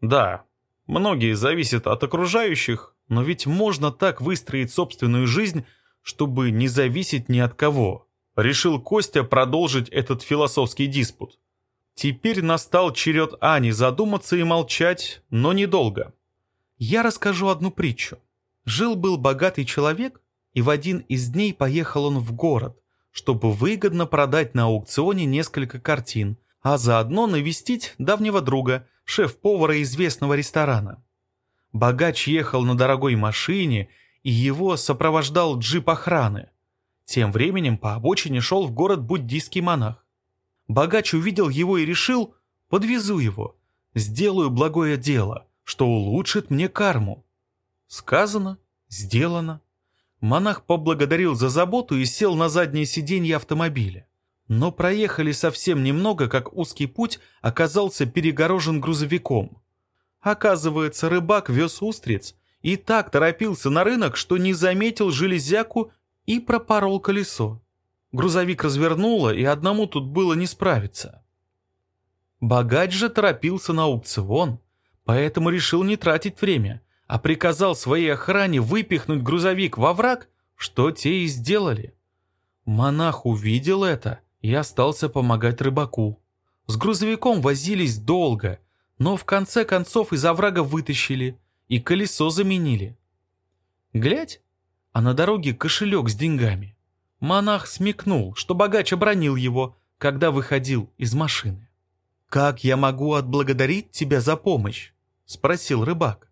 Да, многие зависят от окружающих, но ведь можно так выстроить собственную жизнь, чтобы не зависеть ни от кого. Решил Костя продолжить этот философский диспут. Теперь настал черед Ани задуматься и молчать, но недолго. Я расскажу одну притчу. Жил-был богатый человек, и в один из дней поехал он в город, чтобы выгодно продать на аукционе несколько картин – а заодно навестить давнего друга, шеф-повара известного ресторана. Богач ехал на дорогой машине, и его сопровождал джип охраны. Тем временем по обочине шел в город буддийский монах. Богач увидел его и решил, подвезу его, сделаю благое дело, что улучшит мне карму. Сказано, сделано. Монах поблагодарил за заботу и сел на заднее сиденье автомобиля. Но проехали совсем немного, как узкий путь оказался перегорожен грузовиком. Оказывается, рыбак вез устриц и так торопился на рынок, что не заметил железяку и пропорол колесо. Грузовик развернуло, и одному тут было не справиться. Богач же торопился на аукцион, поэтому решил не тратить время, а приказал своей охране выпихнуть грузовик во враг, что те и сделали. Монах увидел это и остался помогать рыбаку. С грузовиком возились долго, но в конце концов из оврага вытащили и колесо заменили. Глядь, а на дороге кошелек с деньгами. Монах смекнул, что богач обронил его, когда выходил из машины. «Как я могу отблагодарить тебя за помощь?» — спросил рыбак.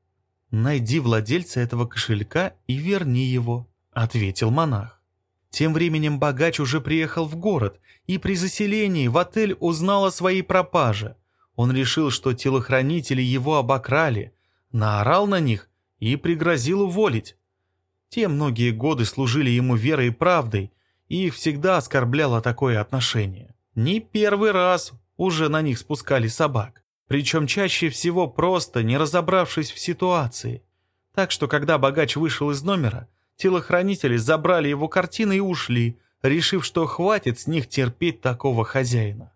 «Найди владельца этого кошелька и верни его», — ответил монах. Тем временем богач уже приехал в город и при заселении в отель узнал о своей пропаже. Он решил, что телохранители его обокрали, наорал на них и пригрозил уволить. Те многие годы служили ему верой и правдой, и их всегда оскорбляло такое отношение. Не первый раз уже на них спускали собак, причем чаще всего просто не разобравшись в ситуации. Так что, когда богач вышел из номера, Телохранители забрали его картины и ушли, решив, что хватит с них терпеть такого хозяина.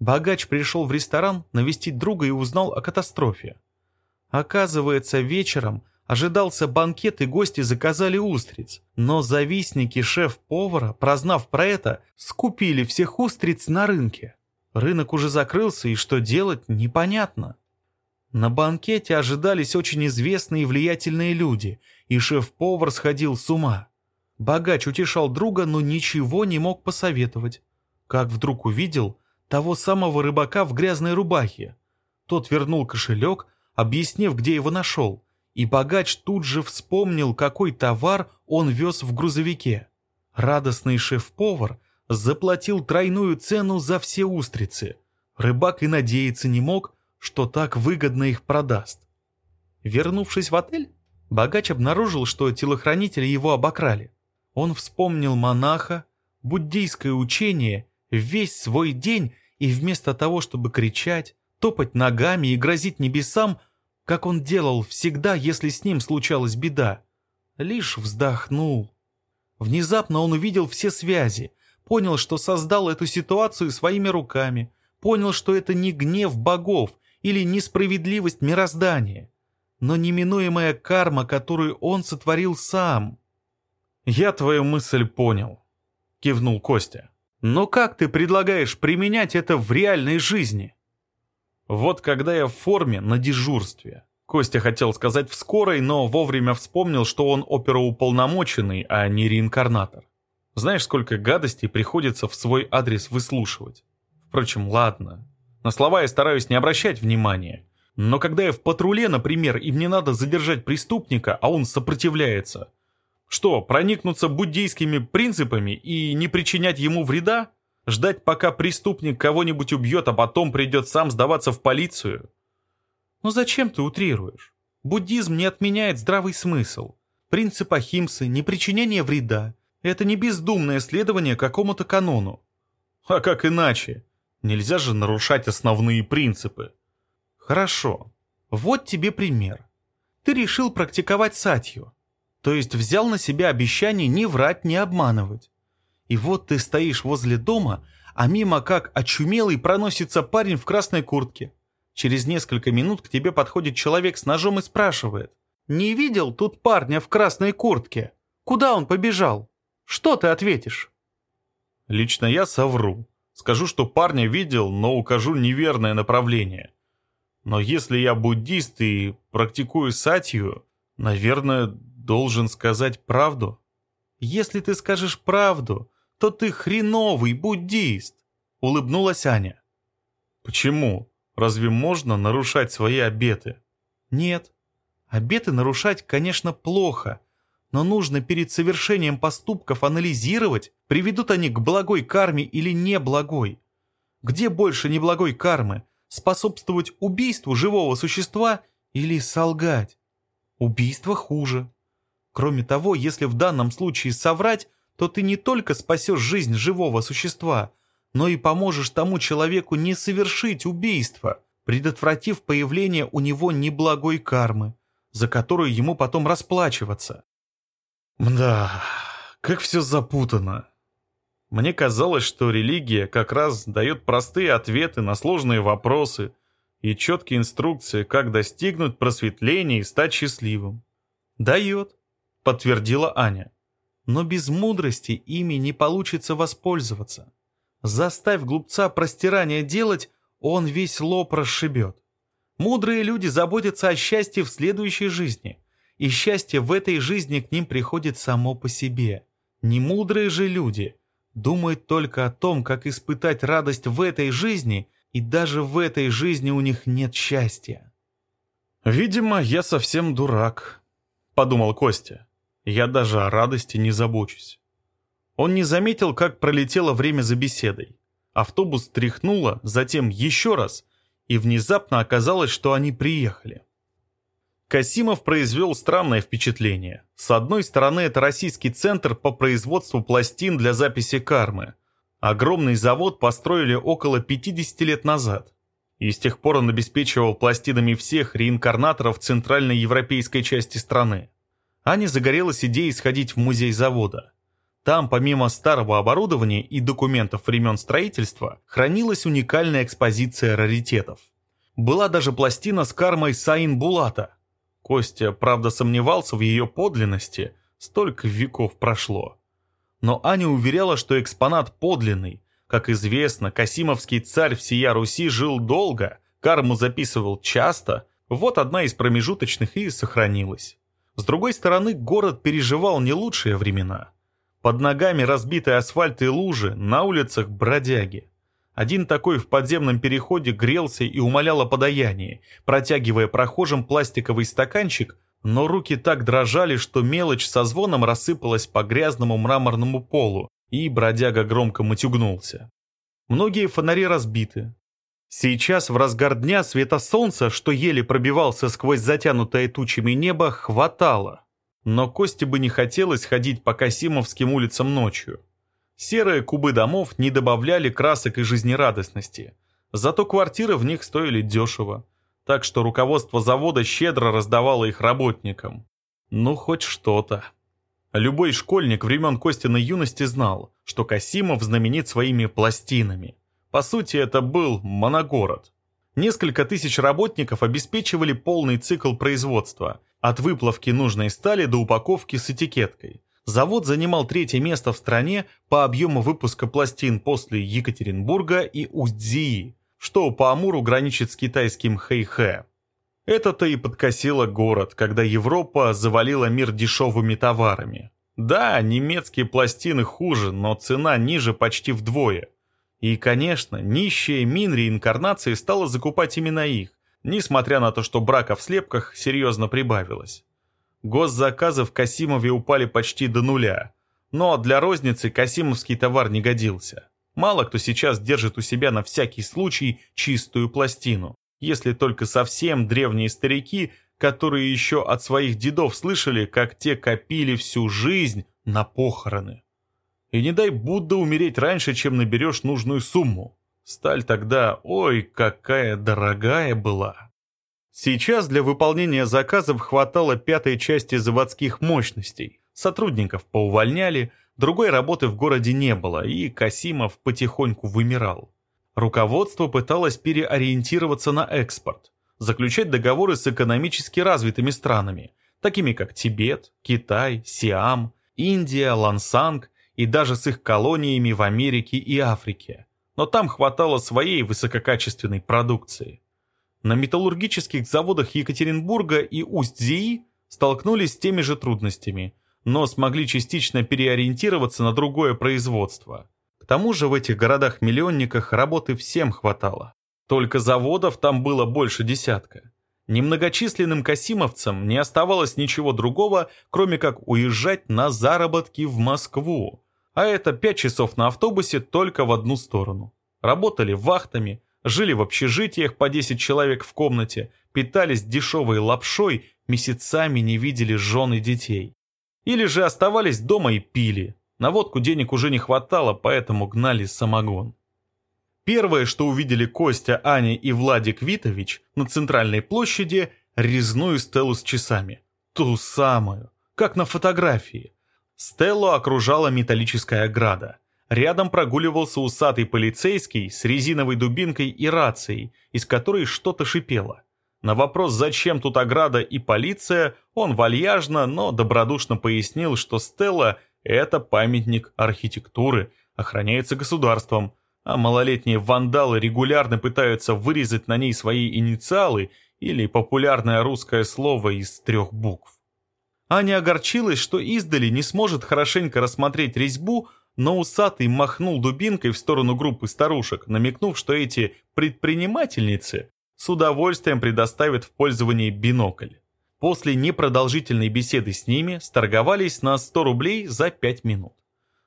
Богач пришел в ресторан навестить друга и узнал о катастрофе. Оказывается, вечером ожидался банкет и гости заказали устриц, но завистники шеф-повара, прознав про это, скупили всех устриц на рынке. Рынок уже закрылся, и что делать, непонятно. На банкете ожидались очень известные и влиятельные люди, и шеф-повар сходил с ума. Богач утешал друга, но ничего не мог посоветовать. Как вдруг увидел того самого рыбака в грязной рубахе. Тот вернул кошелек, объяснив, где его нашел, и богач тут же вспомнил, какой товар он вез в грузовике. Радостный шеф-повар заплатил тройную цену за все устрицы. Рыбак и надеяться не мог, что так выгодно их продаст. Вернувшись в отель, богач обнаружил, что телохранители его обокрали. Он вспомнил монаха, буддийское учение, весь свой день, и вместо того, чтобы кричать, топать ногами и грозить небесам, как он делал всегда, если с ним случалась беда, лишь вздохнул. Внезапно он увидел все связи, понял, что создал эту ситуацию своими руками, понял, что это не гнев богов или несправедливость мироздания, но неминуемая карма, которую он сотворил сам. «Я твою мысль понял», — кивнул Костя. «Но как ты предлагаешь применять это в реальной жизни?» «Вот когда я в форме на дежурстве», Костя хотел сказать в скорой, но вовремя вспомнил, что он опероуполномоченный, а не реинкарнатор. Знаешь, сколько гадостей приходится в свой адрес выслушивать? Впрочем, ладно, на слова я стараюсь не обращать внимания. Но когда я в патруле, например, и мне надо задержать преступника, а он сопротивляется, что, проникнуться буддийскими принципами и не причинять ему вреда? Ждать, пока преступник кого-нибудь убьет, а потом придет сам сдаваться в полицию? Ну зачем ты утрируешь? Буддизм не отменяет здравый смысл. Принцип Ахимсы, непричинение вреда – это не бездумное следование какому-то канону. А как иначе? Нельзя же нарушать основные принципы. Хорошо. Вот тебе пример. Ты решил практиковать сатью. То есть взял на себя обещание не врать, не обманывать. И вот ты стоишь возле дома, а мимо как очумелый проносится парень в красной куртке. Через несколько минут к тебе подходит человек с ножом и спрашивает. «Не видел тут парня в красной куртке? Куда он побежал? Что ты ответишь?» Лично я совру. Скажу, что парня видел, но укажу неверное направление. Но если я буддист и практикую сатью, наверное, должен сказать правду. Если ты скажешь правду, то ты хреновый буддист, улыбнулась Аня. Почему? Разве можно нарушать свои обеты? Нет. Обеты нарушать, конечно, плохо, но нужно перед совершением поступков анализировать, приведут они к благой карме или неблагой. Где больше неблагой кармы? Способствовать убийству живого существа или солгать? Убийство хуже. Кроме того, если в данном случае соврать, то ты не только спасешь жизнь живого существа, но и поможешь тому человеку не совершить убийство, предотвратив появление у него неблагой кармы, за которую ему потом расплачиваться. Да, как все запутано. Мне казалось, что религия как раз дает простые ответы на сложные вопросы и четкие инструкции, как достигнуть просветления и стать счастливым. Дает подтвердила Аня. Но без мудрости ими не получится воспользоваться. Заставь глупца простирание делать, он весь лоб расшибет. Мудрые люди заботятся о счастье в следующей жизни, и счастье в этой жизни к ним приходит само по себе. Немудрые же люди думают только о том, как испытать радость в этой жизни, и даже в этой жизни у них нет счастья. «Видимо, я совсем дурак», — подумал Костя. Я даже о радости не забочусь. Он не заметил, как пролетело время за беседой. Автобус тряхнуло, затем еще раз, и внезапно оказалось, что они приехали. Касимов произвел странное впечатление. С одной стороны, это российский центр по производству пластин для записи кармы. Огромный завод построили около 50 лет назад. И с тех пор он обеспечивал пластинами всех реинкарнаторов центральной европейской части страны. Аня загорелась идеей сходить в музей завода. Там, помимо старого оборудования и документов времен строительства, хранилась уникальная экспозиция раритетов. Была даже пластина с кармой Саин Булата. Костя, правда, сомневался в ее подлинности, столько веков прошло. Но Аня уверяла, что экспонат подлинный. Как известно, Касимовский царь всея Руси жил долго, карму записывал часто, вот одна из промежуточных и сохранилась. С другой стороны, город переживал не лучшие времена. Под ногами разбитый асфальт и лужи, на улицах бродяги. Один такой в подземном переходе грелся и умолял о подаянии, протягивая прохожим пластиковый стаканчик, но руки так дрожали, что мелочь со звоном рассыпалась по грязному мраморному полу, и бродяга громко матюгнулся. Многие фонари разбиты, Сейчас, в разгар дня, света солнца, что еле пробивался сквозь затянутое тучами небо, хватало. Но Косте бы не хотелось ходить по Касимовским улицам ночью. Серые кубы домов не добавляли красок и жизнерадостности. Зато квартиры в них стоили дешево. Так что руководство завода щедро раздавало их работникам. Ну, хоть что-то. Любой школьник времен Костиной юности знал, что Касимов знаменит своими пластинами. По сути, это был моногород. Несколько тысяч работников обеспечивали полный цикл производства, от выплавки нужной стали до упаковки с этикеткой. Завод занимал третье место в стране по объему выпуска пластин после Екатеринбурга и Усть-Зии, что по Амуру граничит с китайским Хэйхэ. Это-то и подкосило город, когда Европа завалила мир дешевыми товарами. Да, немецкие пластины хуже, но цена ниже почти вдвое – и, конечно, нищая Мин реинкарнации стала закупать именно их, несмотря на то, что брака в слепках серьезно прибавилось. Госзаказы в Касимове упали почти до нуля, но для розницы касимовский товар не годился. Мало кто сейчас держит у себя на всякий случай чистую пластину, если только совсем древние старики, которые еще от своих дедов слышали, как те копили всю жизнь на похороны. И не дай Будда умереть раньше, чем наберешь нужную сумму. Сталь тогда, ой, какая дорогая была. Сейчас для выполнения заказов хватало пятой части заводских мощностей. Сотрудников поувольняли, другой работы в городе не было, и Касимов потихоньку вымирал. Руководство пыталось переориентироваться на экспорт, заключать договоры с экономически развитыми странами, такими как Тибет, Китай, Сиам, Индия, Лансанг и даже с их колониями в Америке и Африке. Но там хватало своей высококачественной продукции. На металлургических заводах Екатеринбурга и Усть-Зии столкнулись с теми же трудностями, но смогли частично переориентироваться на другое производство. К тому же в этих городах-миллионниках работы всем хватало. Только заводов там было больше десятка. Немногочисленным касимовцам не оставалось ничего другого, кроме как уезжать на заработки в Москву, а это пять часов на автобусе только в одну сторону. Работали вахтами, жили в общежитиях по 10 человек в комнате, питались дешевой лапшой, месяцами не видели жен и детей. Или же оставались дома и пили. На водку денег уже не хватало, поэтому гнали самогон. Первое, что увидели Костя, Аня и Владик Витович на центральной площади – резную стелу с часами. Ту самую, как на фотографии. Стеллу окружала металлическая ограда. Рядом прогуливался усатый полицейский с резиновой дубинкой и рацией, из которой что-то шипело. На вопрос, зачем тут ограда и полиция, он вальяжно, но добродушно пояснил, что Стелла – это памятник архитектуры, охраняется государством, а малолетние вандалы регулярно пытаются вырезать на ней свои инициалы или популярное русское слово из трех букв. Аня огорчилась, что издали не сможет хорошенько рассмотреть резьбу, но усатый махнул дубинкой в сторону группы старушек, намекнув, что эти предпринимательницы с удовольствием предоставят в пользование бинокль. После непродолжительной беседы с ними сторговались на 100 рублей за 5 минут.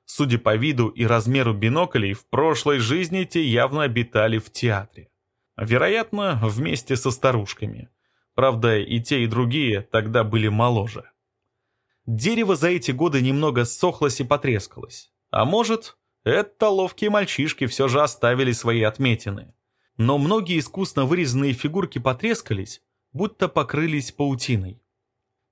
Судя по виду и размеру биноклей, в прошлой жизни те явно обитали в театре. Вероятно, вместе со старушками. Правда, и те, и другие тогда были моложе. Дерево за эти годы немного сохлось и потрескалось. А может, это ловкие мальчишки все же оставили свои отметины. Но многие искусно вырезанные фигурки потрескались, будто покрылись паутиной.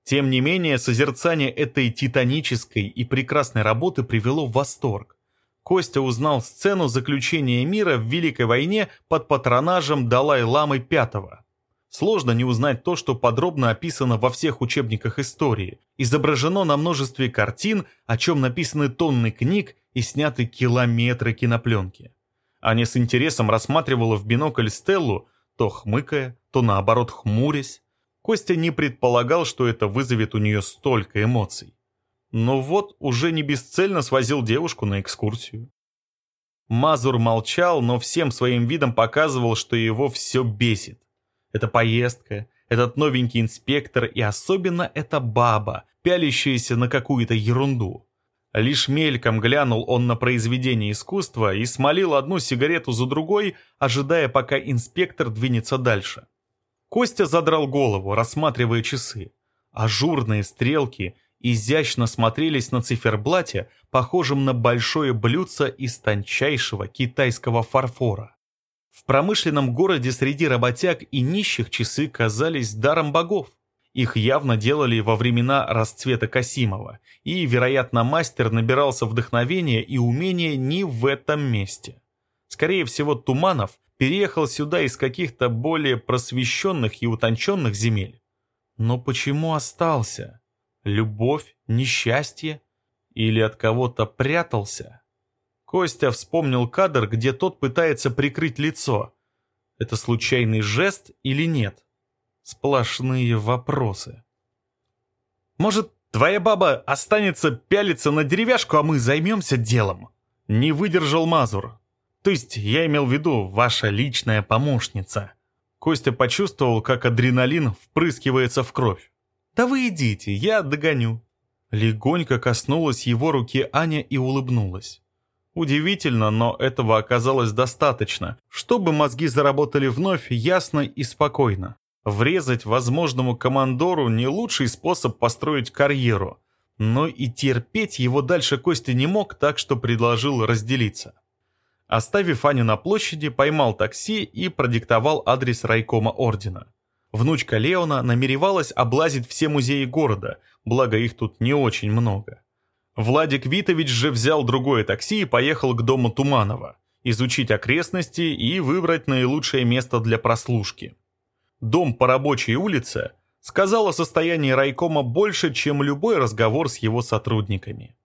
Тем не менее, созерцание этой титанической и прекрасной работы привело в восторг. Костя узнал сцену заключения мира в Великой войне под патронажем Далай-ламы V. Сложно не узнать то, что подробно описано во всех учебниках истории, изображено на множестве картин, о чем написаны тонны книг и сняты километры кинопленки. Аня с интересом рассматривала в бинокль Стеллу, то хмыкая, то наоборот хмурясь. Костя не предполагал, что это вызовет у нее столько эмоций. Но вот уже не бесцельно свозил девушку на экскурсию. Мазур молчал, но всем своим видом показывал, что его все бесит. Эта поездка, этот новенький инспектор и особенно эта баба, пялящаяся на какую-то ерунду. Лишь мельком глянул он на произведение искусства и смолил одну сигарету за другой, ожидая, пока инспектор двинется дальше. Костя задрал голову, рассматривая часы. Ажурные стрелки изящно смотрелись на циферблате, похожем на большое блюдце из тончайшего китайского фарфора. В промышленном городе среди работяг и нищих часы казались даром богов. Их явно делали во времена расцвета Касимова, и, вероятно, мастер набирался вдохновения и умения не в этом месте. Скорее всего, Туманов переехал сюда из каких-то более просвещенных и утонченных земель. Но почему остался? Любовь, несчастье? Или от кого-то прятался? Костя вспомнил кадр, где тот пытается прикрыть лицо. Это случайный жест или нет? Сплошные вопросы. «Может, твоя баба останется пялиться на деревяшку, а мы займемся делом?» Не выдержал Мазур. То есть я имел в виду ваша личная помощница. Костя почувствовал, как адреналин впрыскивается в кровь. «Да вы идите, я догоню». Легонько коснулась его руки Аня и улыбнулась. Удивительно, но этого оказалось достаточно, чтобы мозги заработали вновь ясно и спокойно. Врезать возможному командору не лучший способ построить карьеру, но и терпеть его дальше Костя не мог, так что предложил разделиться. Оставив Аню на площади, поймал такси и продиктовал адрес райкома ордена. Внучка Леона намеревалась облазить все музеи города, благо их тут не очень много. Владик Витович же взял другое такси и поехал к дому Туманова, изучить окрестности и выбрать наилучшее место для прослушки. Дом по рабочей улице сказал о состоянии райкома больше, чем любой разговор с его сотрудниками.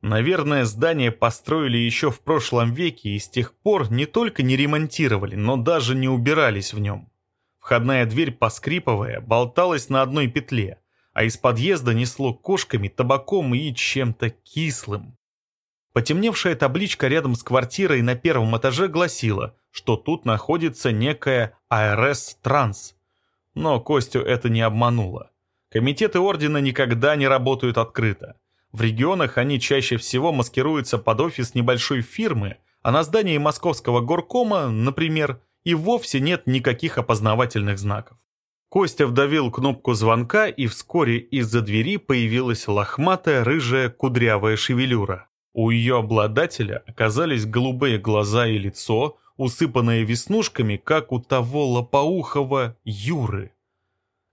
Наверное, здание построили еще в прошлом веке и с тех пор не только не ремонтировали, но даже не убирались в нем. Входная дверь, поскрипывая, болталась на одной петле – а из подъезда несло кошками, табаком и чем-то кислым. Потемневшая табличка рядом с квартирой на первом этаже гласила, что тут находится некая АРС «Транс». Но Костю это не обмануло. Комитеты ордена никогда не работают открыто. В регионах они чаще всего маскируются под офис небольшой фирмы, а на здании московского горкома, например, и вовсе нет никаких опознавательных знаков. Костя вдавил кнопку звонка, и вскоре из-за двери появилась лохматая рыжая кудрявая шевелюра. У ее обладателя оказались голубые глаза и лицо, усыпанное веснушками, как у того лопоухого Юры.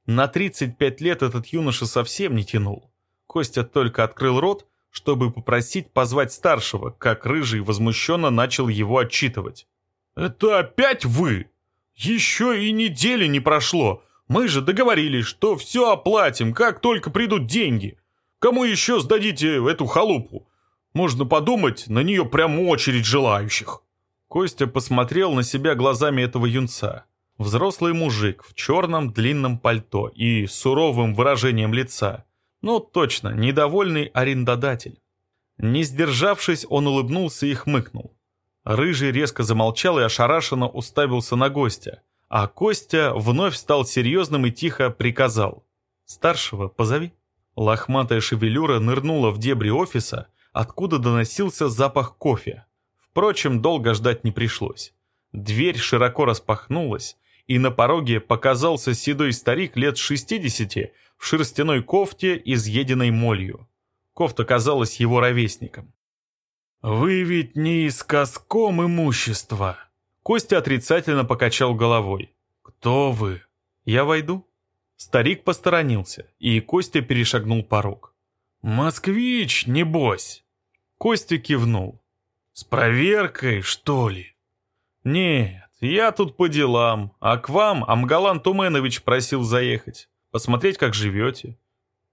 На 35 лет этот юноша совсем не тянул. Костя только открыл рот, чтобы попросить позвать старшего, как Рыжий возмущенно начал его отчитывать. «Это опять вы? Еще и недели не прошло. Мы же договорились, что все оплатим, как только придут деньги. Кому еще сдадите эту халупу? Можно подумать, на нее прям очередь желающих». Костя посмотрел на себя глазами этого юнца. Взрослый мужик в черном длинном пальто и суровым выражением лица. Ну, точно, недовольный арендодатель. Не сдержавшись, он улыбнулся и хмыкнул. Рыжий резко замолчал и ошарашенно уставился на гостя. А Костя вновь стал серьезным и тихо приказал. «Старшего позови». Лохматая шевелюра нырнула в дебри офиса, откуда доносился запах кофе. Впрочем, долго ждать не пришлось. Дверь широко распахнулась, и на пороге показался седой старик лет 60 в шерстяной кофте, изъеденной молью. Кофта казалась его ровесником. «Вы ведь не из коском имущества», Костя отрицательно покачал головой. «Кто вы?» «Я войду?» Старик посторонился, и Костя перешагнул порог. «Москвич, небось?» Костя кивнул. «С проверкой, что ли?» «Нет, я тут по делам, а к вам Амгалан Туменович просил заехать, посмотреть, как живете.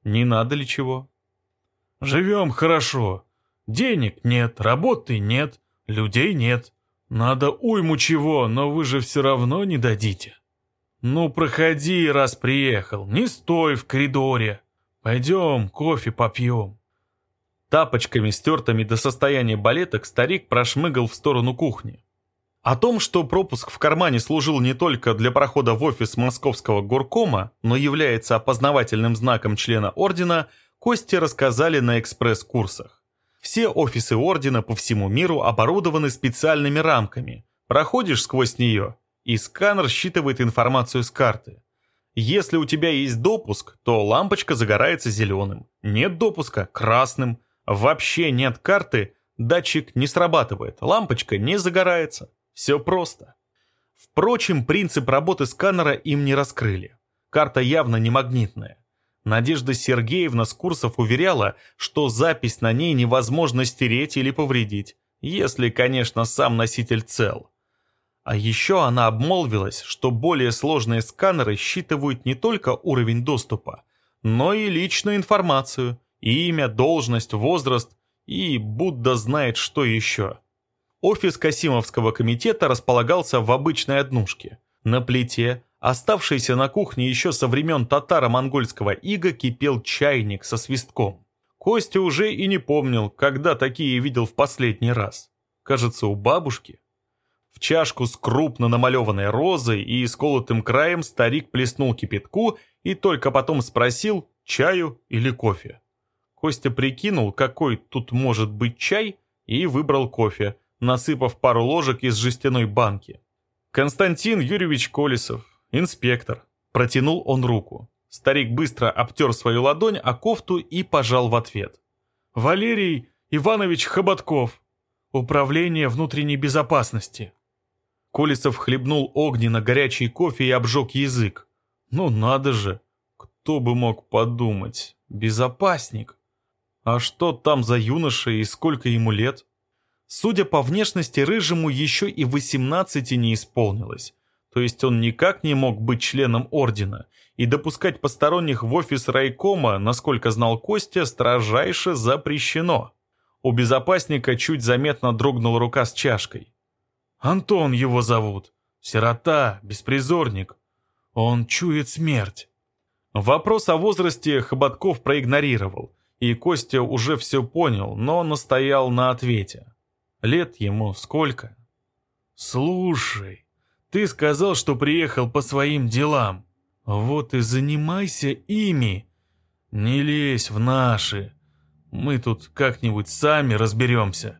Не надо ли чего?» «Живем хорошо. Денег нет, работы нет, людей нет. «Надо уйму чего, но вы же все равно не дадите». «Ну, проходи, раз приехал, не стой в коридоре. Пойдем, кофе попьем». Тапочками, стертыми до состояния балеток, старик прошмыгал в сторону кухни. О том, что пропуск в кармане служил не только для прохода в офис московского горкома, но является опознавательным знаком члена ордена, Косте рассказали на экспресс-курсах. Все офисы ордена по всему миру оборудованы специальными рамками. Проходишь сквозь нее, и сканер считывает информацию с карты. Если у тебя есть допуск, то лампочка загорается зеленым. Нет допуска – красным. Вообще нет карты – датчик не срабатывает, лампочка не загорается. Все просто. Впрочем, принцип работы сканера им не раскрыли. Карта явно не магнитная. Надежда Сергеевна с курсов уверяла, что запись на ней невозможно стереть или повредить, если, конечно, сам носитель цел. А еще она обмолвилась, что более сложные сканеры считывают не только уровень доступа, но и личную информацию, имя, должность, возраст и Будда знает что еще. Офис Касимовского комитета располагался в обычной однушке. На плите Оставшийся на кухне еще со времен татаро-монгольского ига кипел чайник со свистком. Костя уже и не помнил, когда такие видел в последний раз. Кажется, у бабушки. В чашку с крупно намалеванной розой и сколотым краем старик плеснул кипятку и только потом спросил, чаю или кофе. Костя прикинул, какой тут может быть чай, и выбрал кофе, насыпав пару ложек из жестяной банки. Константин Юрьевич Колесов, «Инспектор». Протянул он руку. Старик быстро обтер свою ладонь о кофту и пожал в ответ. «Валерий Иванович Хоботков. Управление внутренней безопасности». Колесов хлебнул огненно горячий кофе и обжег язык. «Ну надо же! Кто бы мог подумать? Безопасник! А что там за юноша и сколько ему лет?» Судя по внешности, Рыжему еще и восемнадцати не исполнилось. То есть он никак не мог быть членом ордена, и допускать посторонних в офис райкома, насколько знал Костя, строжайше запрещено. У безопасника чуть заметно дрогнула рука с чашкой. «Антон его зовут. Сирота, беспризорник. Он чует смерть». Вопрос о возрасте Хоботков проигнорировал, и Костя уже все понял, но настоял на ответе. Лет ему сколько? «Слушай», ты сказал, что приехал по своим делам. Вот и занимайся ими. Не лезь в наши. Мы тут как-нибудь сами разберемся».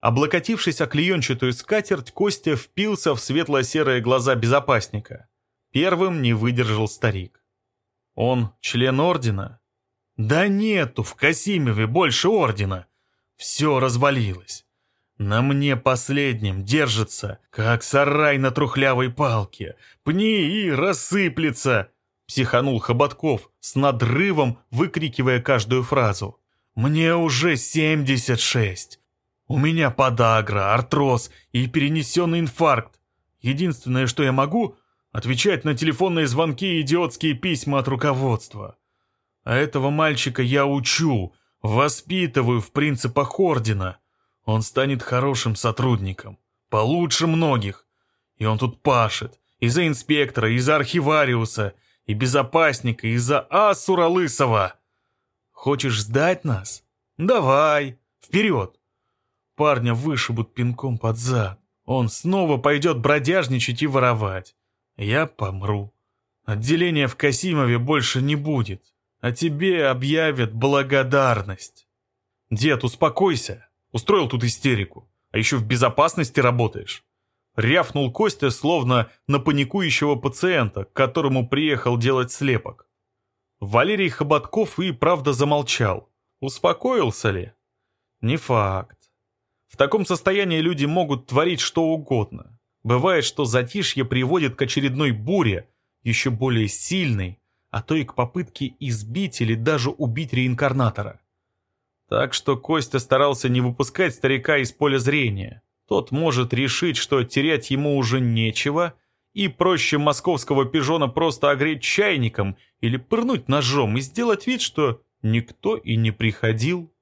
Облокотившись о клеенчатую скатерть, Костя впился в светло-серые глаза безопасника. Первым не выдержал старик. Он член ордена? Да нету в Касимове больше ордена. Все развалилось. На мне последним держится, как сарай на трухлявой палке. Пни и рассыплется. Психанул Хоботков с надрывом, выкрикивая каждую фразу. «Мне уже 76. У меня подагра, артроз и перенесенный инфаркт. Единственное, что я могу, отвечать на телефонные звонки и идиотские письма от руководства. А этого мальчика я учу, воспитываю в принципах ордена. Он станет хорошим сотрудником, получше многих. И он тут пашет, и за инспектора, и за архивариуса, и безопасника, и за Асура Лысого. Хочешь сдать нас? Давай, вперед. Парня вышибут пинком под зад. Он снова пойдет бродяжничать и воровать. Я помру. Отделения в Касимове больше не будет. А тебе объявят благодарность. Дед, успокойся. Устроил тут истерику. А еще в безопасности работаешь. Рявнул Костя, словно на паникующего пациента, к которому приехал делать слепок. Валерий Хоботков и правда замолчал. Успокоился ли? Не факт. В таком состоянии люди могут творить что угодно. Бывает, что затишье приводит к очередной буре, еще более сильной, а то и к попытке избить или даже убить реинкарнатора. Так что Костя старался не выпускать старика из поля зрения. Тот может решить, что терять ему уже нечего, и проще московского пижона просто огреть чайником или пырнуть ножом и сделать вид, что никто и не приходил.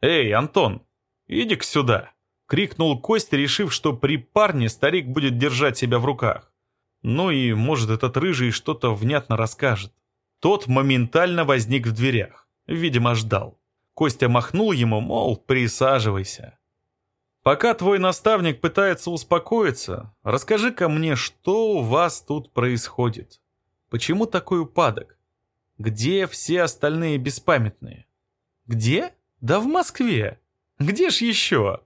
«Эй, Антон, иди-ка сюда!» — крикнул Костя, решив, что при парне старик будет держать себя в руках. Ну и, может, этот рыжий что-то внятно расскажет. Тот моментально возник в дверях. Видимо, ждал. Костя махнул ему, мол, присаживайся. Пока твой наставник пытается успокоиться, расскажи-ка мне, что у вас тут происходит. Почему такой упадок? Где все остальные беспамятные? Где? Да в Москве. Где ж еще?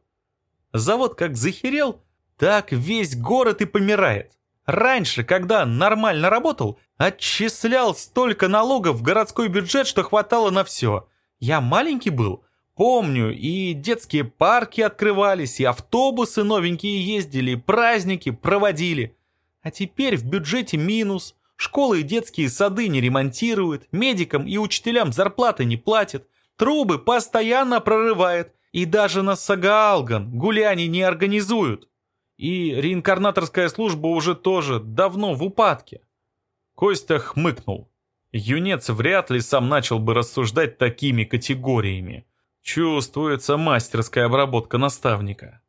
Завод как захерел, так весь город и помирает. Раньше, когда нормально работал, отчислял столько налогов в городской бюджет, что хватало на все. Я маленький был, Помню, и детские парки открывались, и автобусы новенькие ездили, и праздники проводили. А теперь в бюджете минус. Школы и детские сады не ремонтируют, медикам и учителям зарплаты не платят, трубы постоянно прорывает, и даже на Сагаалган гуляний не организуют. И реинкарнаторская служба уже тоже давно в упадке. Костя хмыкнул. Юнец вряд ли сам начал бы рассуждать такими категориями. Чувствуется мастерская обработка наставника.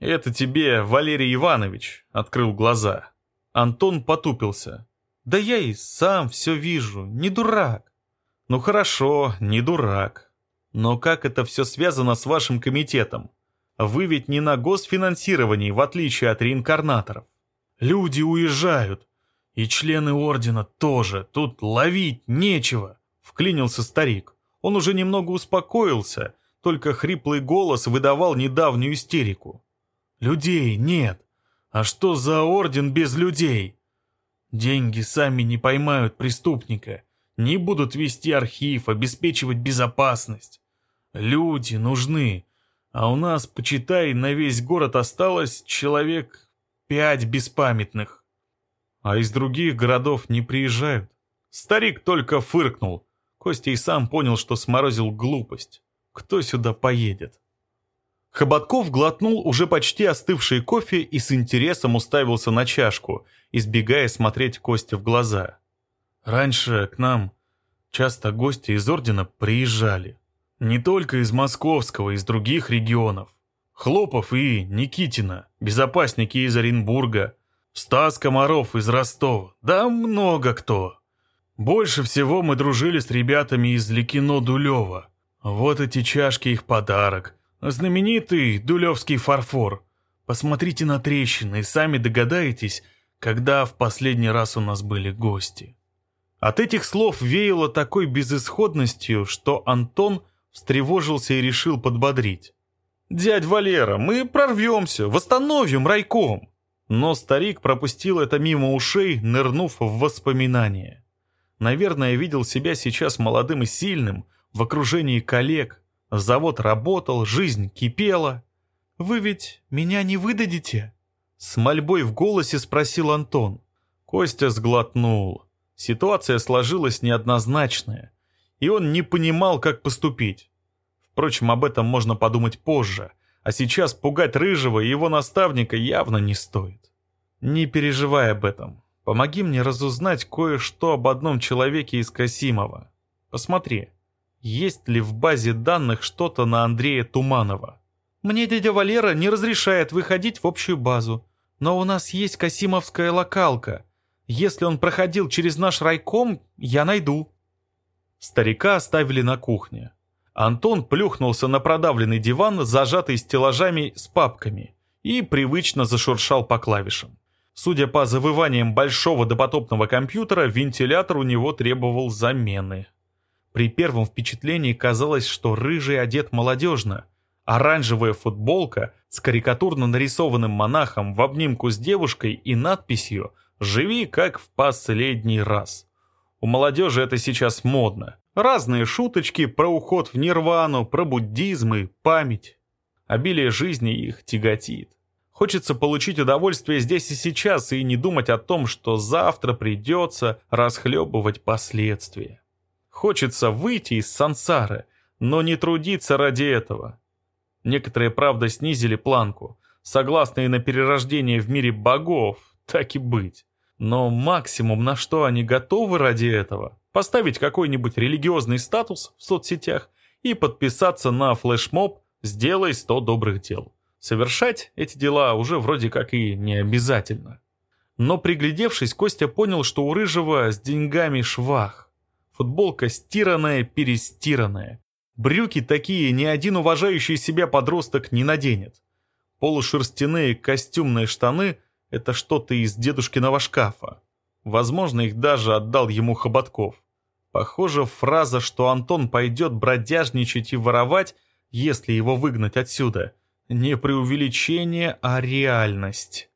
«Это тебе, Валерий Иванович», — открыл глаза. Антон потупился. «Да я и сам все вижу, не дурак». «Ну хорошо, не дурак. Но как это все связано с вашим комитетом? Вы ведь не на госфинансировании, в отличие от реинкарнаторов. Люди уезжают. И члены ордена тоже. Тут ловить нечего», — вклинился старик. Он уже немного успокоился, только хриплый голос выдавал недавнюю истерику. «Людей нет. А что за орден без людей? Деньги сами не поймают преступника, не будут вести архив, обеспечивать безопасность. Люди нужны, а у нас, почитай, на весь город осталось человек пять беспамятных. А из других городов не приезжают. Старик только фыркнул, Костя и сам понял, что сморозил глупость. Кто сюда поедет? Хоботков глотнул уже почти остывший кофе и с интересом уставился на чашку, избегая смотреть Косте в глаза. Раньше к нам часто гости из Ордена приезжали. Не только из Московского, из других регионов. Хлопов и Никитина, безопасники из Оренбурга, Стас Комаров из Ростова, да много кто. Больше всего мы дружили с ребятами из Ликино Дулева. Вот эти чашки их подарок. Знаменитый дулевский фарфор. Посмотрите на трещины и сами догадаетесь, когда в последний раз у нас были гости. От этих слов веяло такой безысходностью, что Антон встревожился и решил подбодрить. «Дядь Валера, мы прорвемся, восстановим райком. Но старик пропустил это мимо ушей, нырнув в воспоминания. Наверное, видел себя сейчас молодым и сильным, в окружении коллег. Завод работал, жизнь кипела. «Вы ведь меня не выдадите?» С мольбой в голосе спросил Антон. Костя сглотнул. Ситуация сложилась неоднозначная, и он не понимал, как поступить. Впрочем, об этом можно подумать позже, а сейчас пугать Рыжего и его наставника явно не стоит. Не переживай об этом. Помоги мне разузнать кое-что об одном человеке из Касимова. Посмотри, есть ли в базе данных что-то на Андрея Туманова. Мне дядя Валера не разрешает выходить в общую базу, но у нас есть Касимовская локалка. Если он проходил через наш райком, я найду». Старика оставили на кухне. Антон плюхнулся на продавленный диван, зажатый стеллажами с папками, и привычно зашуршал по клавишам. Судя по завываниям большого допотопного компьютера, вентилятор у него требовал замены. При первом впечатлении казалось, что рыжий одет молодежно. Оранжевая футболка с карикатурно нарисованным монахом в обнимку с девушкой и надписью «Живи как в последний раз». У молодежи это сейчас модно. Разные шуточки про уход в нирвану, про буддизм и память. Обилие жизни их тяготит. Хочется получить удовольствие здесь и сейчас и не думать о том, что завтра придется расхлебывать последствия. Хочется выйти из сансары, но не трудиться ради этого. Некоторые, правда, снизили планку, согласные на перерождение в мире богов, так и быть. Но максимум, на что они готовы ради этого, поставить какой-нибудь религиозный статус в соцсетях и подписаться на флешмоб «Сделай 100 добрых дел». Совершать эти дела уже вроде как и не обязательно. Но приглядевшись, Костя понял, что у Рыжего с деньгами швах. Футболка стиранная, перестиранная. Брюки такие ни один уважающий себя подросток не наденет. Полушерстяные костюмные штаны – это что-то из дедушкиного шкафа. Возможно, их даже отдал ему Хоботков. Похоже, фраза, что Антон пойдет бродяжничать и воровать, если его выгнать отсюда, не преувеличение, а реальность.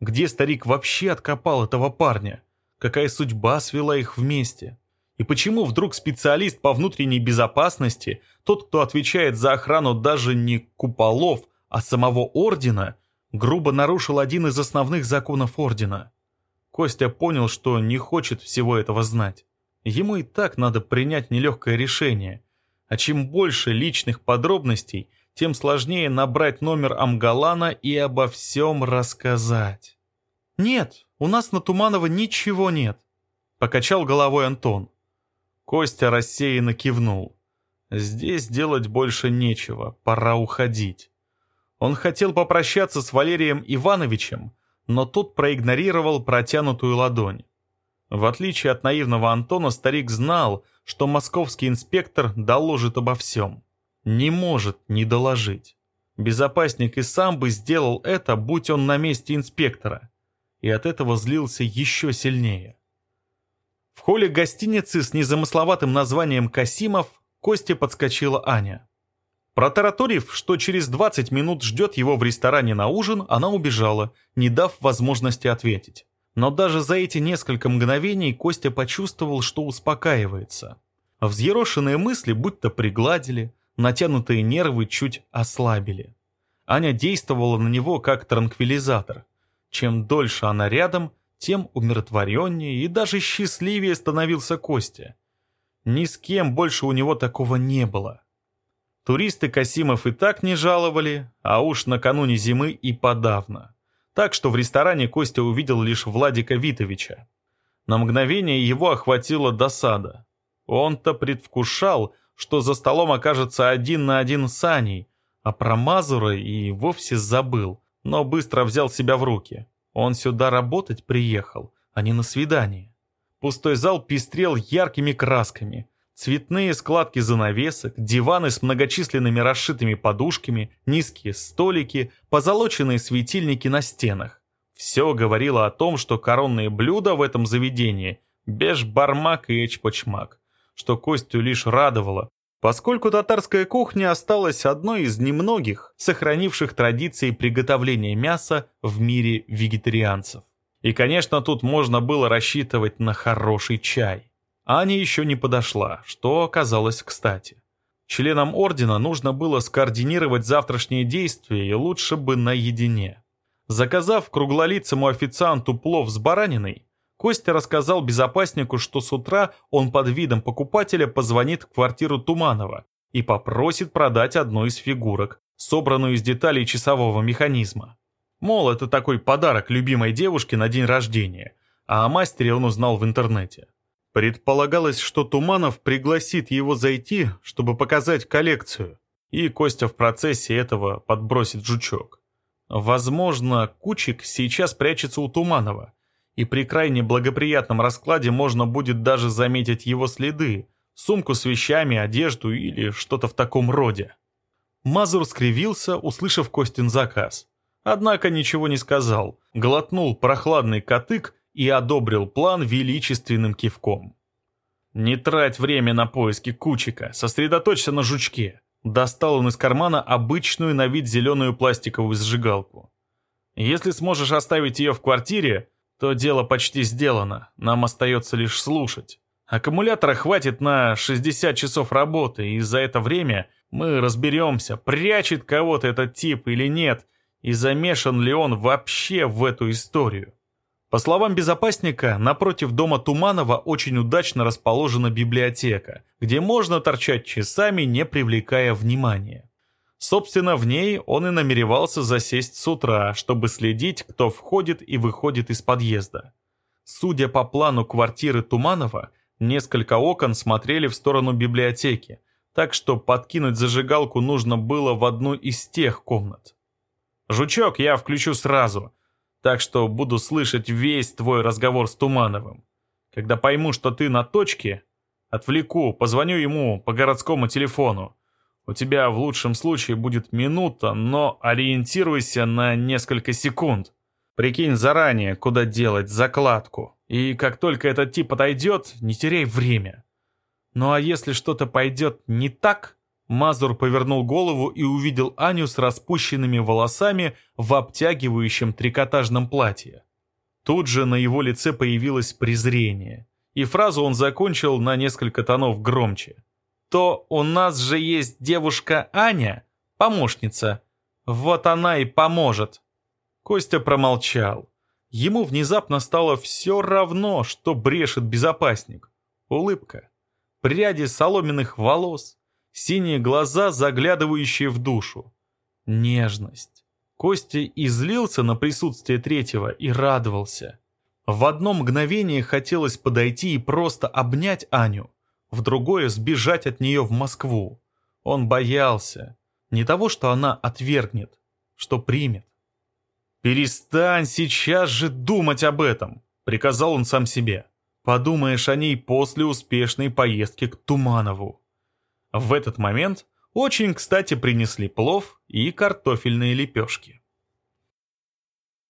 Где старик вообще откопал этого парня? Какая судьба свела их вместе? И почему вдруг специалист по внутренней безопасности, тот, кто отвечает за охрану даже не куполов, а самого ордена, грубо нарушил один из основных законов Ордена. Костя понял, что не хочет всего этого знать. Ему и так надо принять нелегкое решение. А чем больше личных подробностей, тем сложнее набрать номер Амгалана и обо всем рассказать. «Нет, у нас на Туманова ничего нет», — покачал головой Антон. Костя рассеянно кивнул. «Здесь делать больше нечего, пора уходить». Он хотел попрощаться с Валерием Ивановичем, но тот проигнорировал протянутую ладонь. В отличие от наивного Антона, старик знал, что московский инспектор доложит обо всем. Не может не доложить. Безопасник и сам бы сделал это, будь он на месте инспектора. И от этого злился еще сильнее. В холле гостиницы с незамысловатым названием «Касимов» Косте подскочила Аня. Протараторив, что через 20 минут ждет его в ресторане на ужин, она убежала, не дав возможности ответить. Но даже за эти несколько мгновений Костя почувствовал, что успокаивается. Взъерошенные мысли будто пригладили, натянутые нервы чуть ослабили. Аня действовала на него как транквилизатор. Чем дольше она рядом, тем умиротвореннее и даже счастливее становился Костя. Ни с кем больше у него такого не было. Туристы Касимов и так не жаловали, а уж накануне зимы и подавно. Так что в ресторане Костя увидел лишь Владика Витовича. На мгновение его охватила досада. Он-то предвкушал, что за столом окажется один на один с Аней, а про Мазура и вовсе забыл, но быстро взял себя в руки. Он сюда работать приехал, а не на свидание. Пустой зал пестрел яркими красками. Цветные складки занавесок, диваны с многочисленными расшитыми подушками, низкие столики, позолоченные светильники на стенах. Все говорило о том, что коронные блюда в этом заведении – беш-бармак и эчпочмак, что Костю лишь радовало. поскольку татарская кухня осталась одной из немногих, сохранивших традиции приготовления мяса в мире вегетарианцев. И, конечно, тут можно было рассчитывать на хороший чай. Аня еще не подошла, что оказалось кстати. Членам ордена нужно было скоординировать завтрашние действия и лучше бы наедине. Заказав круглолицому официанту плов с бараниной, Костя рассказал безопаснику, что с утра он под видом покупателя позвонит в квартиру Туманова и попросит продать одну из фигурок, собранную из деталей часового механизма. Мол, это такой подарок любимой девушке на день рождения, а о мастере он узнал в интернете. Предполагалось, что Туманов пригласит его зайти, чтобы показать коллекцию, и Костя в процессе этого подбросит жучок. Возможно, Кучик сейчас прячется у Туманова, и при крайне благоприятном раскладе можно будет даже заметить его следы, сумку с вещами, одежду или что-то в таком роде. Мазур скривился, услышав Костин заказ. Однако ничего не сказал, глотнул прохладный котык и одобрил план величественным кивком. «Не трать время на поиски Кучика, сосредоточься на жучке». Достал он из кармана обычную на вид зеленую пластиковую зажигалку. «Если сможешь оставить ее в квартире, то дело почти сделано, нам остается лишь слушать. Аккумулятора хватит на 60 часов работы, и за это время мы разберемся, прячет кого-то этот тип или нет, и замешан ли он вообще в эту историю. По словам безопасника, напротив дома Туманова очень удачно расположена библиотека, где можно торчать часами, не привлекая внимания. Собственно, в ней он и намеревался засесть с утра, чтобы следить, кто входит и выходит из подъезда. Судя по плану квартиры Туманова, несколько окон смотрели в сторону библиотеки, так что подкинуть зажигалку нужно было в одну из тех комнат. «Жучок я включу сразу, так что буду слышать весь твой разговор с Тумановым. Когда пойму, что ты на точке, отвлеку, позвоню ему по городскому телефону. У тебя в лучшем случае будет минута, но ориентируйся на несколько секунд. Прикинь заранее, куда делать закладку. И как только этот тип отойдет, не теряй время. Ну а если что-то пойдет не так... Мазур повернул голову и увидел Аню с распущенными волосами в обтягивающем трикотажном платье. Тут же на его лице появилось презрение, и фразу он закончил на несколько тонов громче то у нас же есть девушка Аня, помощница. Вот она и поможет». Костя промолчал. Ему внезапно стало все равно, что брешет безопасник. Улыбка, пряди соломенных волос, синие глаза, заглядывающие в душу. Нежность. Костя излился на присутствие третьего и радовался. В одно мгновение хотелось подойти и просто обнять Аню, в другое сбежать от нее в Москву. Он боялся. Не того, что она отвергнет, что примет. «Перестань сейчас же думать об этом», — приказал он сам себе. «Подумаешь о ней после успешной поездки к Туманову». В этот момент очень кстати принесли плов и картофельные лепешки.